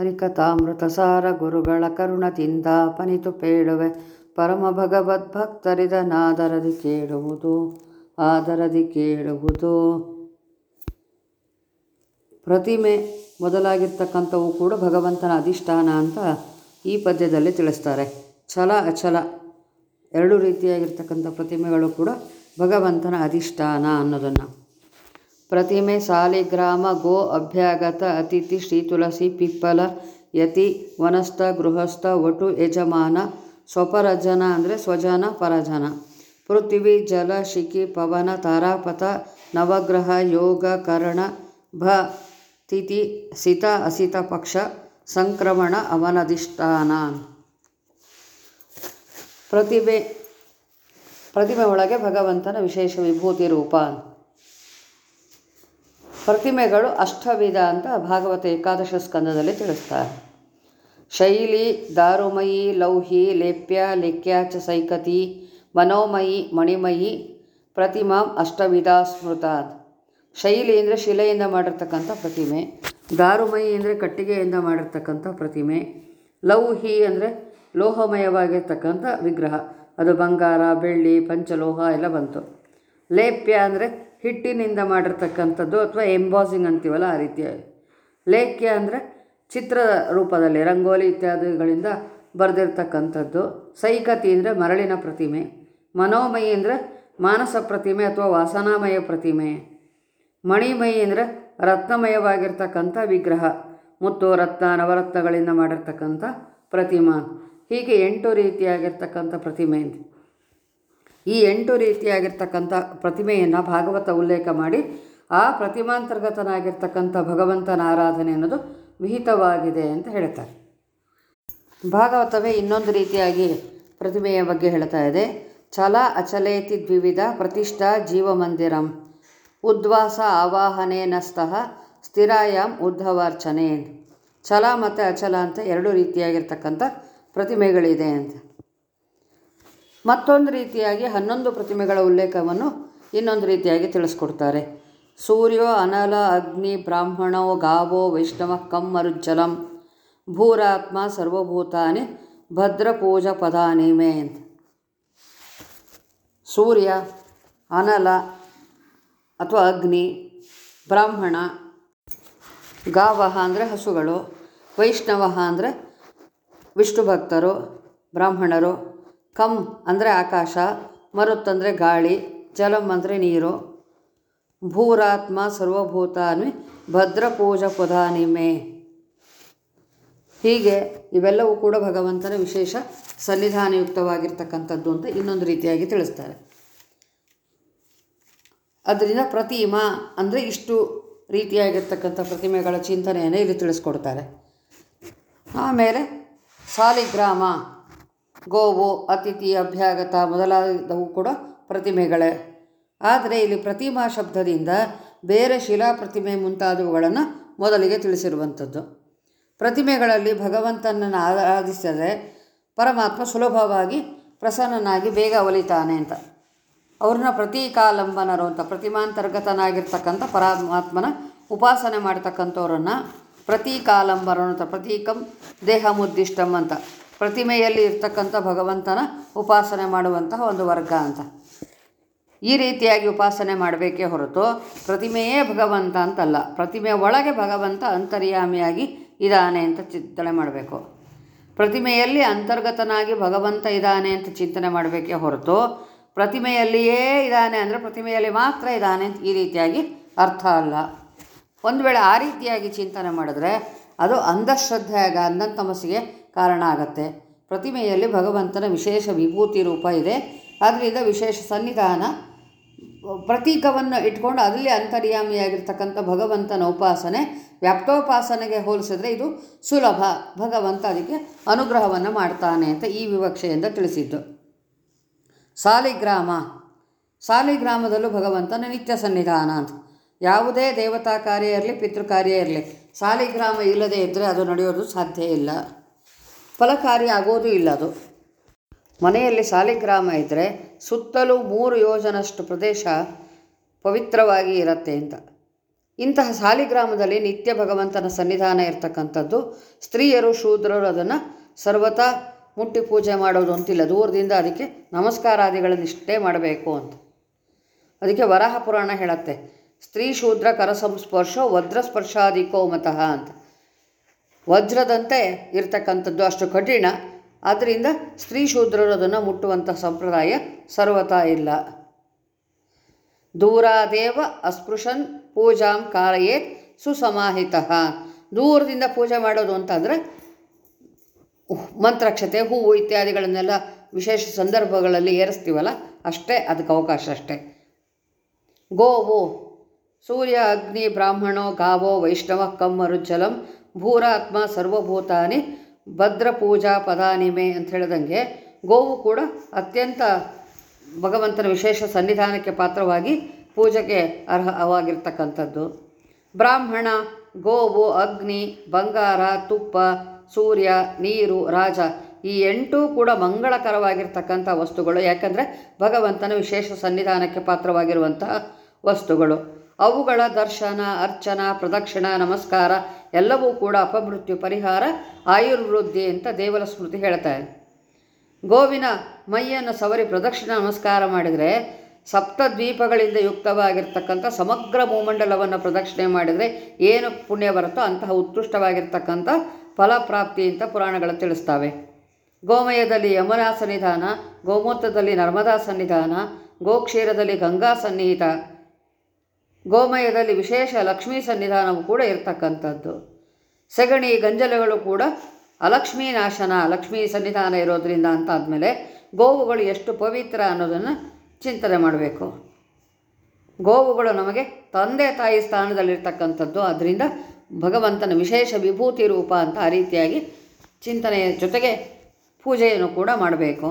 ಹರಿಕಥಾಮೃತ ಸಾರ ಗುರುಗಳ ಕರುಣದಿಂದ ಪನಿತು ಪೇಳುವೆ. ಪರಮ ಭಗವದ್ ಭಗವದ್ಭಕ್ತರಿದನಾದರದಿ ಕೇಳುವುದು, ಆದರದಿ ಕೇಳುವುದು. ಪ್ರತಿಮೆ ಮೊದಲಾಗಿರ್ತಕ್ಕಂಥವು ಕೂಡ ಭಗವಂತನ ಅಧಿಷ್ಠಾನ ಅಂತ ಈ ಪದ್ಯದಲ್ಲಿ ತಿಳಿಸ್ತಾರೆ. ಛಲ ಅಚಲ ಎರಡು ರೀತಿಯಾಗಿರ್ತಕ್ಕಂಥ ಪ್ರತಿಮೆಗಳು ಕೂಡ ಭಗವಂತನ ಅಧಿಷ್ಠಾನ ಅನ್ನೋದನ್ನು. ಪ್ರತಿಮೆ ಸಾಲಿಗ್ರಾಮ ಗೋ ಅಭ್ಯಾಗತ ಅತಿಥಿ ಶ್ರೀ ತುಳಸಿ ಪಿಪ್ಪಲ ಯತಿ ವನಸ್ಥ ಗೃಹಸ್ಥ ವಟು ಯಜಮಾನ ಸ್ವಪರಜನ ಅಂದರೆ ಸ್ವಜನ ಪರಜನ. ಪೃಥ್ವಿ, ಜಲ, ಶಿಖಿ, ಪವನ, ತಾರಾಪಥ, ನವಗ್ರಹ, ಯೋಗ, ಕರ್ಣ, ಭ, ತಿಥಿ, ಸಿತ, ಅಸಿತ ಪಕ್ಷ, ಸಂಕ್ರಮಣ, ಅವನಧಿಷ್ಠಾನ. ಪ್ರತಿಭೆ ಪ್ರತಿಮೆ ಒಳಗೆ ಭಗವಂತನ ವಿಶೇಷ ವಿಭೂತಿ ರೂಪ. ಪ್ರತಿಮೆಗಳು ಅಷ್ಟವಿಧ ಅಂತ ಭಾಗವತ ಏಕಾದಶ ಸ್ಕಂದದಲ್ಲಿ ತಿಳಿಸ್ತಾರೆ ಶೈಲಿ, ದಾರುಮಯಿ, ಲೌಹಿ, ಲೇಪ್ಯ, ಲೇಖ್ಯ ಚ ಸೈಕತಿ, ಮನೋಮಯಿ, ಮಣಿಮಯಿ, ಪ್ರತಿಮಾ ಅಷ್ಟವಿಧ ಸ್ಮೃತ ಶೈಲಿ ಅಂದರೆ ಶಿಲೆಯಿಂದ ಮಾಡಿರ್ತಕ್ಕಂಥ ಪ್ರತಿಮೆ, ದಾರುಮಯಿ ಅಂದರೆ ಕಟ್ಟಿಗೆಯಿಂದ ಮಾಡಿರ್ತಕ್ಕಂಥ ಪ್ರತಿಮೆ, ಲೌಹಿ ಅಂದರೆ ಲೋಹಮಯವಾಗಿರ್ತಕ್ಕಂಥ ವಿಗ್ರಹ. ಅದು ಬಂಗಾರ, ಬೆಳ್ಳಿ, ಪಂಚಲೋಹ ಎಲ್ಲ ಬಂತು. ಲೇಪ್ಯ ಅಂದರೆ ಹಿಟ್ಟಿನಿಂದ ಮಾಡಿರ್ತಕ್ಕಂಥದ್ದು ಅಥವಾ ಎಂಬಾಸಿಂಗ್ ಅಂತೀವಲ್ಲ ಆ ರೀತಿಯ ಲೇಖ್ಯ ಅಂದರೆ ಚಿತ್ರ ರೂಪದಲ್ಲಿ, ರಂಗೋಲಿ ಇತ್ಯಾದಿಗಳಿಂದ ಬರೆದಿರ್ತಕ್ಕಂಥದ್ದು. ಸೈಕತಿ ಅಂದರೆ ಮರಳಿನ ಪ್ರತಿಮೆ, ಮನೋಮಯಿ ಅಂದರೆ ಮಾನಸ ಪ್ರತಿಮೆ ಅಥವಾ ವಾಸನಾಮಯ ಪ್ರತಿಮೆ, ಮಣಿಮಯಿ ಅಂದರೆ ರತ್ನಮಯವಾಗಿರ್ತಕ್ಕಂಥ ವಿಗ್ರಹ ಮುತ್ತು ರತ್ನ ನವರತ್ನಗಳಿಂದ ಮಾಡಿರ್ತಕ್ಕಂಥ ಪ್ರತಿಮಾ. ಹೀಗೆ ಎಂಟು ರೀತಿಯಾಗಿರ್ತಕ್ಕಂಥ ಪ್ರತಿಮೆ ಈ ಎಂಟು ರೀತಿಯಾಗಿರ್ತಕ್ಕಂಥ ಪ್ರತಿಮೆಯನ್ನು ಭಾಗವತ ಉಲ್ಲೇಖ ಮಾಡಿ ಆ ಪ್ರತಿಮಾಂತರ್ಗತನಾಗಿರ್ತಕ್ಕಂಥ ಭಗವಂತನ ಆರಾಧನೆ ಅನ್ನೋದು ವಿಹಿತವಾಗಿದೆ ಅಂತ ಹೇಳ್ತಾರೆ. ಭಾಗವತವೇ ಇನ್ನೊಂದು ರೀತಿಯಾಗಿ ಪ್ರತಿಮೆಯ ಬಗ್ಗೆ ಹೇಳ್ತಾ ಇದೆ. ಛಲ ಅಚಲೇತಿ ದ್ವಿವಿಧ ಪ್ರತಿಷ್ಠಾ ಜೀವಮಂದಿರಂ ಉದ್ವಾಸ ಆವಾಹನೇನಸ್ತಃ ಸ್ಥಿರಾಯಾಮ್ ಉದ್ಧವಾರ್ಚನೆ ಛಲ ಮತ್ತು ಅಚಲ ಅಂತ ಎರಡು ರೀತಿಯಾಗಿರ್ತಕ್ಕಂಥ ಪ್ರತಿಮೆಗಳಿದೆ ಅಂತ. ಮತ್ತೊಂದು ರೀತಿಯಾಗಿ ಹನ್ನೊಂದು ಪ್ರತಿಮೆಗಳ ಉಲ್ಲೇಖವನ್ನು ಇನ್ನೊಂದು ರೀತಿಯಾಗಿ ತಿಳಿಸ್ಕೊಡ್ತಾರೆ. ಸೂರ್ಯೋ ಅನಲ ಅಗ್ನಿ ಬ್ರಾಹ್ಮಣೋ ಗಾವೋ ವೈಷ್ಣವ ಕಮ್ಮರುಜ್ಜಲಂ ಭೂರಾತ್ಮ ಸರ್ವಭೂತಾನಿ ಭದ್ರಪೂಜ ಪದಾನಿಮೆ ಅಂತ. ಸೂರ್ಯ, ಅನಲ ಅಥವಾ ಅಗ್ನಿ, ಬ್ರಾಹ್ಮಣ ಗಾವಹ ಅಂದರೆ ಹಸುಗಳು, ವೈಷ್ಣವ ಅಂದರೆ ವಿಷ್ಣು ಭಕ್ತರು, ಬ್ರಾಹ್ಮಣರು ಕಂ ಅಂದರೆ ಆಕಾಶ, ಮರುತ್ ಅಂದರೆ ಗಾಳಿ, ಜಲಂ ಅಂದರೆ ನೀರು. ಭೂರಾತ್ಮ ಸರ್ವಭೂತಾನಿ ಭದ್ರಪೂಜ ಪುಧಾನಿಮೆ ಹೀಗೆ ಇವೆಲ್ಲವೂ ಕೂಡ ಭಗವಂತನ ವಿಶೇಷ ಸನ್ನಿಧಾನಯುಕ್ತವಾಗಿರ್ತಕ್ಕಂಥದ್ದು ಅಂತ ಇನ್ನೊಂದು ರೀತಿಯಾಗಿ ತಿಳಿಸ್ತಾರೆ. ಅದರಿಂದ ಪ್ರತಿಮ ಅಂದರೆ ಇಷ್ಟು ರೀತಿಯಾಗಿರ್ತಕ್ಕಂಥ ಪ್ರತಿಮೆಗಳ ಚಿಂತನೆಯನ್ನು ಇಲ್ಲಿ ತಿಳಿಸ್ಕೊಡ್ತಾರೆ. ಆಮೇಲೆ ಸಾಲಿಗ್ರಾಮ. ಗೋವು, ಅತಿಥಿ ಅಭ್ಯಾಗತ ಮೊದಲಾದವು ಕೂಡ ಪ್ರತಿಮೆಗಳೇ. ಆದರೆ ಇಲ್ಲಿ ಪ್ರತಿಮಾ ಶಬ್ದದಿಂದ ಬೇರೆ ಶಿಲಾ ಪ್ರತಿಮೆ ಮುಂತಾದವುಗಳನ್ನು ಮೊದಲಿಗೆ ತಿಳಿಸಿರುವಂಥದ್ದು. ಪ್ರತಿಮೆಗಳಲ್ಲಿ ಭಗವಂತನನ್ನು ಆರಾಧಿಸಿದರೆ ಪರಮಾತ್ಮ ಸುಲಭವಾಗಿ ಪ್ರಸನ್ನನಾಗಿ ಬೇಗ ಒಲಿತಾನೆ ಅಂತ. ಅವ್ರನ್ನ ಪ್ರತೀಕಾಲಂಬನರು ಅಂತ, ಪ್ರತಿಮಾಂತರ್ಗತನಾಗಿರ್ತಕ್ಕಂಥ ಪರಮಾತ್ಮನ ಉಪಾಸನೆ ಮಾಡ್ತಕ್ಕಂಥವ್ರನ್ನು ಪ್ರತೀಕಾಲಂಬನರು ಅಂತ, ಪ್ರತೀಕಂ ದೇಹ ಮುದ್ದಿಷ್ಟಂ ಅಂತ. ಪ್ರತಿಮೆಯಲ್ಲಿ ಇರ್ತಕ್ಕಂಥ ಭಗವಂತನ ಉಪಾಸನೆ ಮಾಡುವಂತಹ ಒಂದು ವರ್ಗ ಅಂತ. ಈ ರೀತಿಯಾಗಿ ಉಪಾಸನೆ ಮಾಡಬೇಕೇ ಹೊರತು ಪ್ರತಿಮೆಯೇ ಭಗವಂತ ಅಂತಲ್ಲ, ಪ್ರತಿಮೆ ಒಳಗೆ ಭಗವಂತ ಅಂತರ್ಯಾಮಿಯಾಗಿ ಇದ್ದಾನೆ ಅಂತ ಚಿಂತನೆ ಮಾಡಬೇಕು. ಪ್ರತಿಮೆಯಲ್ಲಿ ಅಂತರ್ಗತನಾಗಿ ಭಗವಂತ ಇದ್ದಾನೆ ಅಂತ ಚಿಂತನೆ ಮಾಡಬೇಕೇ ಹೊರತು ಪ್ರತಿಮೆಯಲ್ಲಿಯೇ ಇದ್ದಾನೆ ಅಂದರೆ ಪ್ರತಿಮೆಯಲ್ಲಿ ಮಾತ್ರ ಇದ್ದಾನೆ ಅಂತ ಈ ರೀತಿಯಾಗಿ ಅರ್ಥ ಅಲ್ಲ. ಒಂದು ವೇಳೆ ಆ ರೀತಿಯಾಗಿ ಚಿಂತನೆ ಮಾಡಿದ್ರೆ ಅದು ಅಂಧಶ್ರದ್ಧೆಯಾಗ ಅಂಧಂತಮಸ್ಸಿಗೆ ಕಾರಣ ಆಗತ್ತೆ. ಪ್ರತಿಮೆಯಲ್ಲಿ ಭಗವಂತನ ವಿಶೇಷ ವಿಭೂತಿ ರೂಪ ಇದೆ. ಅದರಿಂದ ವಿಶೇಷ ಸನ್ನಿಧಾನ, ಪ್ರತೀಕವನ್ನು ಇಟ್ಕೊಂಡು ಅದರಲ್ಲಿ ಅಂತರ್ಯಾಮಿಯಾಗಿರ್ತಕ್ಕಂಥ ಭಗವಂತನ ಉಪಾಸನೆ, ವ್ಯಾಪ್ತೋಪಾಸನೆಗೆ ಹೋಲಿಸಿದ್ರೆ ಇದು ಸುಲಭ. ಭಗವಂತ ಅದಕ್ಕೆ ಅನುಗ್ರಹವನ್ನು ಮಾಡ್ತಾನೆ ಅಂತ ಈ ವಿವಕ್ಷೆಯಿಂದ ತಿಳಿಸಿದ್ದು. ಸಾಲಿಗ್ರಾಮ. ಸಾಲಿಗ್ರಾಮದಲ್ಲೂ ಭಗವಂತನ ನಿತ್ಯ ಸನ್ನಿಧಾನ ಅಂತ. ಯಾವುದೇ ದೇವತಾ ಕಾರ್ಯ ಇರಲಿ, ಪಿತೃ ಕಾರ್ಯ ಇರಲಿ, ಸಾಲಿಗ್ರಾಮ ಇಲ್ಲದೆ ಇದ್ದರೆ ಅದು ನಡೆಯೋದು ಸಾಧ್ಯ ಇಲ್ಲ. ಫಲಕಾರಿ ಆಗೋದು ಇಲ್ಲ ಅದು. ಮನೆಯಲ್ಲಿ ಸಾಲಿಗ್ರಾಮ ಇದ್ದರೆ ಸುತ್ತಲೂ ಮೂರು ಯೋಜನಷ್ಟು ಪ್ರದೇಶ ಪವಿತ್ರವಾಗಿ ಇರುತ್ತೆ ಅಂತ. ಇಂತಹ ಸಾಲಿಗ್ರಾಮದಲ್ಲಿ ನಿತ್ಯ ಭಗವಂತನ ಸನ್ನಿಧಾನ ಇರತಕ್ಕಂಥದ್ದು, ಸ್ತ್ರೀಯರು, ಶೂದ್ರರು ಅದನ್ನು ಸರ್ವತಾ ಮುಟ್ಟಿ ಪೂಜೆ ಮಾಡೋದು ಅಂತಿಲ್ಲ. ದೂರದಿಂದ ಅದಕ್ಕೆ ನಮಸ್ಕಾರಾದಿಗಳನ್ನಿಷ್ಟೇ ಮಾಡಬೇಕು ಅಂತ. ಅದಕ್ಕೆ ವರಾಹ ಪುರಾಣ ಹೇಳತ್ತೆ. ಸ್ತ್ರೀ, ಶೂದ್ರ, ಕರಸಂಸ್ಪರ್ಶ, ವಜ್ರಸ್ಪರ್ಶಾದಿಕೋ ಮತಃ ಅಂತ. ವಜ್ರದಂತೆ ಇರತಕ್ಕಂಥದ್ದು ಅಷ್ಟು ಕಠಿಣ. ಆದ್ದರಿಂದ ಸ್ತ್ರೀ ಶೂದ್ರರು ಅದನ್ನು ಮುಟ್ಟುವಂಥ ಸಂಪ್ರದಾಯ ಸರ್ವತಾ ಇಲ್ಲ. ದೂರಾದೇವ ಅಸ್ಪೃಶನ್ ಪೂಜಾಂ ಕಾರಯೇತ್ ಸುಸಮಾಹಿತ. ದೂರದಿಂದ ಪೂಜೆ ಮಾಡೋದು ಅಂತಂದರೆ ಮಂತ್ರಕ್ಷತೆ, ಹೂವು ಇತ್ಯಾದಿಗಳನ್ನೆಲ್ಲ ವಿಶೇಷ ಸಂದರ್ಭಗಳಲ್ಲಿ ಏರಿಸ್ತೀವಲ್ಲ, ಅಷ್ಟೇ ಅದಕ್ಕೆ ಅವಕಾಶ ಅಷ್ಟೇ. ಗೋವು, ಸೂರ್ಯ, ಅಗ್ನಿ, ಬ್ರಾಹ್ಮಣೋ, ಗಾವೋ, ವೈಷ್ಣವ ಕಮ್ಮರುಜ್ಜಲಂ ಭೂರಾತ್ಮ ಸರ್ವಭೂತಾನಿ ಭದ್ರ ಪೂಜಾ ಪದಾನಿಮೆ ಅಂತ ಹೇಳಿದಂಗೆ ಗೋವು ಕೂಡ ಅತ್ಯಂತ ಭಗವಂತನ ವಿಶೇಷ ಸನ್ನಿಧಾನಕ್ಕೆ ಪಾತ್ರವಾಗಿ ಪೂಜೆಗೆ ಅರ್ಹವಾಗಿರ್ತಕ್ಕಂಥದ್ದು ಬ್ರಾಹ್ಮಣ, ಗೋವು, ಅಗ್ನಿ, ಬಂಗಾರ, ತುಪ್ಪ, ಸೂರ್ಯ, ನೀರು, ರಾಜ ಈ ಎಂಟೂ ಕೂಡ ಮಂಗಳಕರವಾಗಿರ್ತಕ್ಕಂಥ ವಸ್ತುಗಳು. ಯಾಕಂದರೆ ಭಗವಂತನ ವಿಶೇಷ ಸನ್ನಿಧಾನಕ್ಕೆ ಪಾತ್ರವಾಗಿರುವಂತಹ ವಸ್ತುಗಳು. ಅವುಗಳ ದರ್ಶನ, ಅರ್ಚನ, ಪ್ರದಕ್ಷಿಣ, ನಮಸ್ಕಾರ ಎಲ್ಲವೂ ಕೂಡ ಅಪಮೃತ್ಯು ಪರಿಹಾರ, ಆಯುರ್ವೃದ್ಧಿ ಅಂತ ದೇವರ ಸ್ಮೃತಿ ಹೇಳ್ತಾರೆ ಗೋವಿನ ಮೈಯನ್ನು ಸವರಿ ಪ್ರದಕ್ಷಿಣ, ನಮಸ್ಕಾರ ಮಾಡಿದರೆ ಸಪ್ತದ್ವೀಪಗಳಿಂದ ಯುಕ್ತವಾಗಿರ್ತಕ್ಕಂಥ ಸಮಗ್ರ ಭೂಮಂಡಲವನ್ನು ಪ್ರದಕ್ಷಿಣೆ ಮಾಡಿದರೆ ಏನು ಪುಣ್ಯ ಬರುತ್ತೋ ಅಂತಹ ಉತ್ಕೃಷ್ಟವಾಗಿರ್ತಕ್ಕಂಥ ಫಲಪ್ರಾಪ್ತಿ ಅಂತ ಪುರಾಣಗಳು ತಿಳಿಸ್ತವೆ. ಗೋಮಯದಲ್ಲಿ ಯಮುನಾ ಸನ್ನಿಧಾನ, ಗೋಮೂತ್ರದಲ್ಲಿ ನರ್ಮದಾ ಸನ್ನಿಧಾನ, ಗೋಕ್ಷೀರದಲ್ಲಿ ಗಂಗಾ ಸನ್ನಿಹಿತ ಗೋಮಯದಲ್ಲಿ ವಿಶೇಷ ಲಕ್ಷ್ಮೀ ಸನ್ನಿಧಾನವು ಕೂಡ ಇರತಕ್ಕಂಥದ್ದು. ಸೆಗಣಿ ಗಂಜಲಗಳು ಕೂಡ ಅಲಕ್ಷ್ಮೀ ನಾಶನ, ಲಕ್ಷ್ಮೀ ಸನ್ನಿಧಾನ ಇರೋದರಿಂದ ಅಂತ ಆದಮೇಲೆ ಗೋವುಗಳು ಎಷ್ಟು ಪವಿತ್ರ ಅನ್ನೋದನ್ನು ಚಿಂತನೆ ಮಾಡಬೇಕು. ಗೋವುಗಳು ನಮಗೆ ತಂದೆ ತಾಯಿ ಸ್ಥಾನದಲ್ಲಿರ್ತಕ್ಕಂಥದ್ದು. ಅದರಿಂದ ಭಗವಂತನ ವಿಶೇಷ ವಿಭೂತಿ ರೂಪ ಅಂತ ಆ ರೀತಿಯಾಗಿ ಚಿಂತನೆಯ ಜೊತೆಗೆ ಪೂಜೆಯನ್ನು ಕೂಡ ಮಾಡಬೇಕು.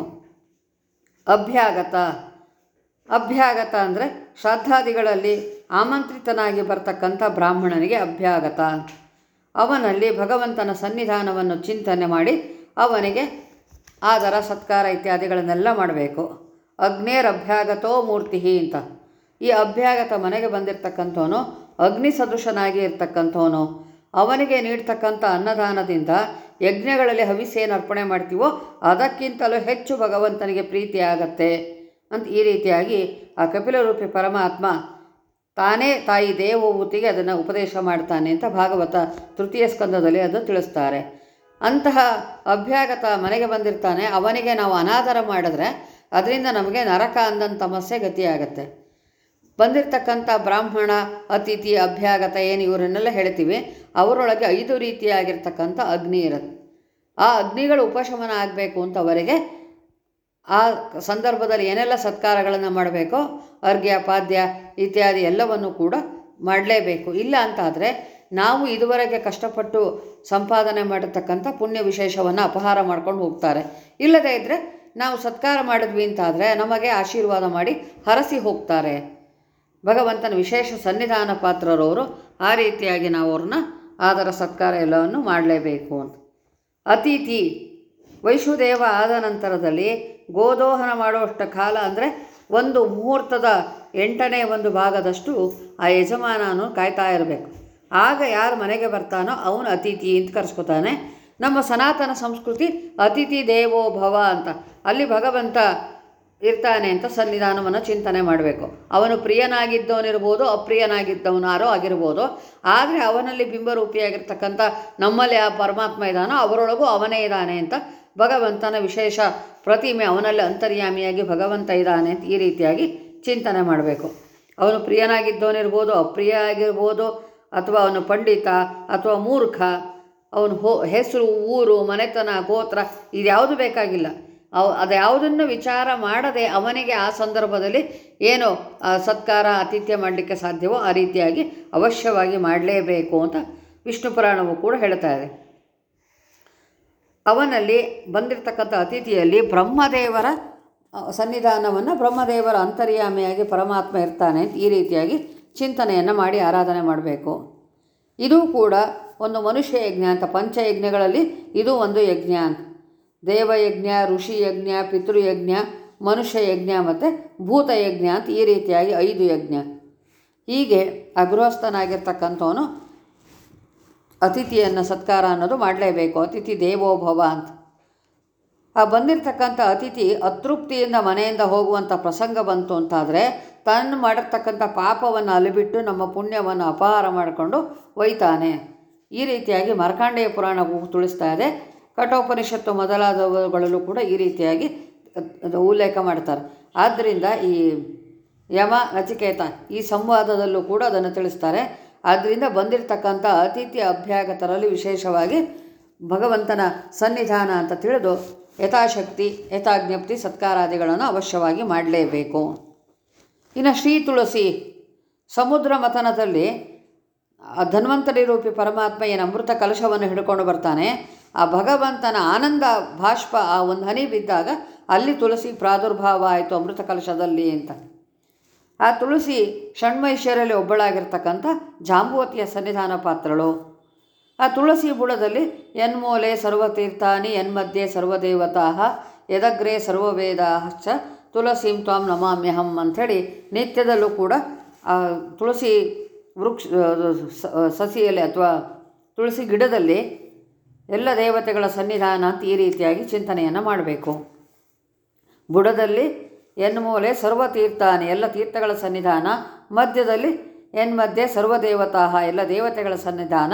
ಅಭ್ಯಾಗತ ಅಭ್ಯಾಗತ ಅಂದರೆ ಶ್ರದ್ಧಾದಿಗಳಲ್ಲಿ ಆಮಂತ್ರಿತನಾಗಿ ಬರ್ತಕ್ಕಂಥ ಬ್ರಾಹ್ಮಣನಿಗೆ ಅಭ್ಯಾಗತ. ಅವನಲ್ಲಿ ಭಗವಂತನ ಸನ್ನಿಧಾನವನ್ನು ಚಿಂತನೆ ಮಾಡಿ ಅವನಿಗೆ ಆದರ, ಸತ್ಕಾರ ಇತ್ಯಾದಿಗಳನ್ನೆಲ್ಲ ಮಾಡಬೇಕು. ಅಗ್ನೇರಭ್ಯಾಗತೋ ಮೂರ್ತಿ ಅಂತ. ಈ ಅಭ್ಯಾಗತ ಮನೆಗೆ ಬಂದಿರತಕ್ಕಂಥವನು ಅಗ್ನಿ ಸದೃಶನಾಗಿ ಇರ್ತಕ್ಕಂಥವನು. ಅವನಿಗೆ ನೀಡ್ತಕ್ಕಂಥ ಅನ್ನದಾನದಿಂದ ಯಜ್ಞಗಳಲ್ಲಿ ಹವಿಸೇನು ಅರ್ಪಣೆ ಮಾಡ್ತೀವೋ ಅದಕ್ಕಿಂತಲೂ ಹೆಚ್ಚು ಭಗವಂತನಿಗೆ ಪ್ರೀತಿ ಆಗತ್ತೆ ಅಂತ ಈ ರೀತಿಯಾಗಿ ಆ ಕಪಿಲರೂಪಿ ಪರಮಾತ್ಮ ತಾನೇ ತಾಯಿ ದೇವಭೂತಿಗೆ ಅದನ್ನು ಉಪದೇಶ ಮಾಡ್ತಾನೆ ಅಂತ ಭಾಗವತ ತೃತೀಯ ಸ್ಕಂದದಲ್ಲಿ ಅದು ತಿಳಿಸ್ತಾರೆ. ಅಂತಹ ಅಭ್ಯಾಗತ ಮನೆಗೆ ಬಂದಿರ್ತಾನೆ. ಅವನಿಗೆ ನಾವು ಅನಾದರ ಮಾಡಿದ್ರೆ ಅದರಿಂದ ನಮಗೆ ನರಕ ಅಂದಂಥ ಸಮಸ್ಯೆ ಗತಿಯಾಗತ್ತೆ. ಬಂದಿರತಕ್ಕಂಥ ಬ್ರಾಹ್ಮಣ, ಅತಿಥಿ, ಅಭ್ಯಾಗತ ಏನು ಇವರನ್ನೆಲ್ಲ ಹೇಳ್ತೀವಿ. ಅವರೊಳಗೆ ಐದು ರೀತಿಯಾಗಿರ್ತಕ್ಕಂಥ ಅಗ್ನಿ ಇರುತ್ತೆ. ಆ ಅಗ್ನಿಗಳು ಉಪಶಮನ ಆಗಬೇಕು ಅಂತ ಅವರಿಗೆ ಆ ಸಂದರ್ಭದಲ್ಲಿ ಏನೆಲ್ಲ ಸತ್ಕಾರಗಳನ್ನು ಮಾಡಬೇಕೋ, ಅರ್ಘ್ಯ, ಪಾದ್ಯ ಇತ್ಯಾದಿ ಎಲ್ಲವನ್ನು ಕೂಡ ಮಾಡಲೇಬೇಕು. ಇಲ್ಲ ಅಂತಾದರೆ ನಾವು ಇದುವರೆಗೆ ಕಷ್ಟಪಟ್ಟು ಸಂಪಾದನೆ ಮಾಡಿರ್ತಕ್ಕಂಥ ಪುಣ್ಯ ವಿಶೇಷವನ್ನು ಅಪಹಾರ ಮಾಡ್ಕೊಂಡು ಹೋಗ್ತಾರೆ. ಇಲ್ಲದೇ ಇದ್ದರೆ ನಾವು ಸತ್ಕಾರ ಮಾಡಿದ್ವಿ ಅಂತಾದರೆ ನಮಗೆ ಆಶೀರ್ವಾದ ಮಾಡಿ ಹರಸಿ ಹೋಗ್ತಾರೆ. ಭಗವಂತನ ವಿಶೇಷ ಸನ್ನಿಧಾನ ಪಾತ್ರರವರು ಆ ರೀತಿಯಾಗಿ ನಾವು ಅವ್ರನ್ನ ಆದರ ಸತ್ಕಾರ ಎಲ್ಲವನ್ನು ಮಾಡಲೇಬೇಕು ಅಂತ. ಅತಿಥಿ ವೈಶುದೇವ ಆದ ನಂತರದಲ್ಲಿ ಗೋದೋಹನ ಮಾಡುವಷ್ಟು ಕಾಲ ಅಂದರೆ ಒಂದು ಮುಹೂರ್ತದ ಎಂಟನೇ ಒಂದು ಭಾಗದಷ್ಟು ಆ ಯಜಮಾನನು ಕಾಯ್ತಾ ಇರಬೇಕು. ಆಗ ಯಾರು ಮನೆಗೆ ಬರ್ತಾನೋ ಅವನು ಅತಿಥಿ ಅಂತ ಕರೆಸ್ಕೊತಾನೆ. ನಮ್ಮ ಸನಾತನ ಸಂಸ್ಕೃತಿ ಅತಿಥಿ ದೇವೋ ಭವ ಅಂತ. ಅಲ್ಲಿ ಭಗವಂತ ಇರ್ತಾನೆ ಅಂತ ಸನ್ನಿಧಾನವನ್ನು ಚಿಂತನೆ ಮಾಡಬೇಕು. ಅವನು ಪ್ರಿಯನಾಗಿದ್ದವನಿರ್ಬೋದು, ಅಪ್ರಿಯನಾಗಿದ್ದವನಾರೋ ಆಗಿರ್ಬೋದು. ಆದರೆ ಅವನಲ್ಲಿ ಬಿಂಬರೂಪಿಯಾಗಿರ್ತಕ್ಕಂಥ ನಮ್ಮಲ್ಲಿ ಆ ಪರಮಾತ್ಮ ಇದ್ದಾನೋ ಅವರೊಳಗೂ ಅವನೇ ಇದ್ದಾನೆ ಅಂತ ಭಗವಂತನ ವಿಶೇಷ ಪ್ರತಿಮೆ ಅವನಲ್ಲಿ ಅಂತರ್ಯಾಮಿಯಾಗಿ ಭಗವಂತ ಇದ್ದಾನೆ ಈ ರೀತಿಯಾಗಿ ಚಿಂತನೆ ಮಾಡಬೇಕು. ಅವನು ಪ್ರಿಯನಾಗಿದ್ದವನಿರ್ಬೋದು ಅಪ್ರಿಯ ಆಗಿರ್ಬೋದು ಅಥವಾ ಅವನು ಪಂಡಿತ, ಅಥವಾ ಮೂರ್ಖ, ಅವನು ಹೋ, ಹೆಸರು, ಊರು, ಮನೆತನ, ಗೋತ್ರ ಇದ್ಯಾವುದು ಬೇಕಾಗಿಲ್ಲ. ಅವು, ಅದ್ಯಾವುದನ್ನು ವಿಚಾರ ಮಾಡದೆ ಅವನಿಗೆ ಆ ಸಂದರ್ಭದಲ್ಲಿ ಏನು ಸತ್ಕಾರ, ಆತಿಥ್ಯ ಮಾಡಲಿಕ್ಕೆ ಸಾಧ್ಯವೋ ಆ ರೀತಿಯಾಗಿ ಅವಶ್ಯವಾಗಿ ಮಾಡಲೇಬೇಕು ಅಂತ ವಿಷ್ಣು ಪುರಾಣವು ಕೂಡ ಹೇಳ್ತಾ ಇದೆ. ಅವನಲ್ಲಿ ಬಂದಿರತಕ್ಕಂಥ ಅತಿಥಿಯಲ್ಲಿ ಬ್ರಹ್ಮದೇವರ ಸನ್ನಿಧಾನವನ್ನು ಬ್ರಹ್ಮದೇವರ ಅಂತರ್ಯಾಮಿಯಾಗಿ ಪರಮಾತ್ಮ ಇರ್ತಾನೆ ಈ ರೀತಿಯಾಗಿ ಚಿಂತನೆಯನ್ನು ಮಾಡಿ ಆರಾಧನೆ ಮಾಡಬೇಕು. ಇದು ಕೂಡ ಒಂದು ಮನುಷ್ಯ ಯಜ್ಞ ಅಂತ, ಪಂಚಯಜ್ಞಗಳಲ್ಲಿ ಇದು ಒಂದು ಯಜ್ಞ ದೇವಯಜ್ಞ ಋಷಿ ಯಜ್ಞ ಪಿತೃಯಜ್ಞ ಮನುಷ್ಯ ಯಜ್ಞ ಮತ್ತು ಭೂತಯಜ್ಞ ಅಂತ ಈ ರೀತಿಯಾಗಿ ಐದು ಯಜ್ಞ. ಹೀಗೆ ಆ ಗೃಹಸ್ಥನಾಗಿರ್ತಕ್ಕಂಥವನು ಅತಿಥಿಯನ್ನು ಸತ್ಕಾರ ಅನ್ನೋದು ಮಾಡಲೇಬೇಕು. ಅತಿಥಿ ದೇವೋಭವ ಅಂತ. ಆ ಬಂದಿರತಕ್ಕಂಥ ಅತಿಥಿ ಅತೃಪ್ತಿಯಿಂದ ಮನೆಯಿಂದ ಹೋಗುವಂಥ ಪ್ರಸಂಗ ಬಂತು ಅಂತಾದರೆ ತನ್ನ ಮಾಡಿರ್ತಕ್ಕಂಥ ಪಾಪವನ್ನು ಅಲಿಬಿಟ್ಟು ನಮ್ಮ ಪುಣ್ಯವನ್ನು ಅಪಹಾರ ಮಾಡಿಕೊಂಡು ಒಯ್ತಾನೆ. ಈ ರೀತಿಯಾಗಿ ಮಾರ್ಕಾಂಡೇಯ ಪುರಾಣ ತುಳಿಸ್ತಾ ಇದೆ. ಕಠೋಪನಿಷತ್ತು ಮೊದಲಾದವುಗಳಲ್ಲೂ ಕೂಡ ಈ ರೀತಿಯಾಗಿ ಉಲ್ಲೇಖ ಮಾಡ್ತಾರೆ. ಆದ್ದರಿಂದ ಈ ಯಮ ನಚಿಕೇತ ಈ ಸಂವಾದದಲ್ಲೂ ಕೂಡ ಅದನ್ನು ತಿಳಿಸ್ತಾರೆ. ಆದ್ದರಿಂದ ಬಂದಿರತಕ್ಕಂಥ ಅತಿಥಿ ಅಭ್ಯಾಗತರಲ್ಲಿ ವಿಶೇಷವಾಗಿ ಭಗವಂತನ ಸನ್ನಿಧಾನ ಅಂತ ತಿಳಿದು ಯಥಾಶಕ್ತಿ, ಯಥಾಜ್ಞಪ್ತಿ ಸತ್ಕಾರಾದಿಗಳನ್ನು ಅವಶ್ಯವಾಗಿ ಮಾಡಲೇಬೇಕು. ಇನ್ನು ಶ್ರೀ ತುಳಸಿ, ಸಮುದ್ರ ಮಥನದಲ್ಲಿ ಧನ್ವಂತರಿ ರೂಪಿ ಪರಮಾತ್ಮ ಏನು ಅಮೃತ ಕಲಶವನ್ನು ಹಿಡ್ಕೊಂಡು ಬರ್ತಾನೆ, ಆ ಭಗವಂತನ ಆನಂದ ಭಾಷ್ಪ ಆ ಒಂದು ಹನಿ ಬಿದ್ದಾಗ ಅಲ್ಲಿ ತುಳಸಿ ಪ್ರಾದುರ್ಭಾವ ಆಯಿತು ಅಮೃತ ಕಲಶದಲ್ಲಿ ಅಂತ. ಆ ತುಳಸಿ ಷಣ್ಮೈಶ್ವರ್ಯಲ್ಲಿ ಒಬ್ಬಳಾಗಿರ್ತಕ್ಕಂಥ ಜಾಂಬುವತಿಯ ಸನ್ನಿಧಾನ ಪಾತ್ರಳು. ಆ ತುಳಸಿ ಬುಡದಲ್ಲಿ ಯನ್ಮೂಲೆ ಸರ್ವತೀರ್ಥಾನಿ ಯನ್ಮಧ್ಯೆ ಸರ್ವದೇವತಾ ಯದಗ್ರೆ ಸರ್ವವೇದಾಶ್ಚ, ತುಳಸೀಂ ತ್ವಾಂ ನಮಾಮ್ಯಹಂ ಅಂಥೇಳಿ ನಿತ್ಯದಲ್ಲೂ ಕೂಡ ಆ ತುಳಸಿ ವೃಕ್ಷ ಸಸಿಯಲ್ಲಿ ಅಥವಾ ತುಳಸಿ ಗಿಡದಲ್ಲಿ ಎಲ್ಲ ದೇವತೆಗಳ ಸನ್ನಿಧಾನ ಅಂತ ಈ ರೀತಿಯಾಗಿ ಚಿಂತನೆಯನ್ನು ಮಾಡಬೇಕು. ಬುಡದಲ್ಲಿ ಎನ್ಮೂಲೆ ಸರ್ವತೀರ್ಥಾನಿ ಎಲ್ಲ ತೀರ್ಥಗಳ ಸನ್ನಿಧಾನ. ಮಧ್ಯದಲ್ಲಿ ಎನ್ಮಧ್ಯೆ ಸರ್ವದೇವತಾಹ ಎಲ್ಲ ದೇವತೆಗಳ ಸನ್ನಿಧಾನ.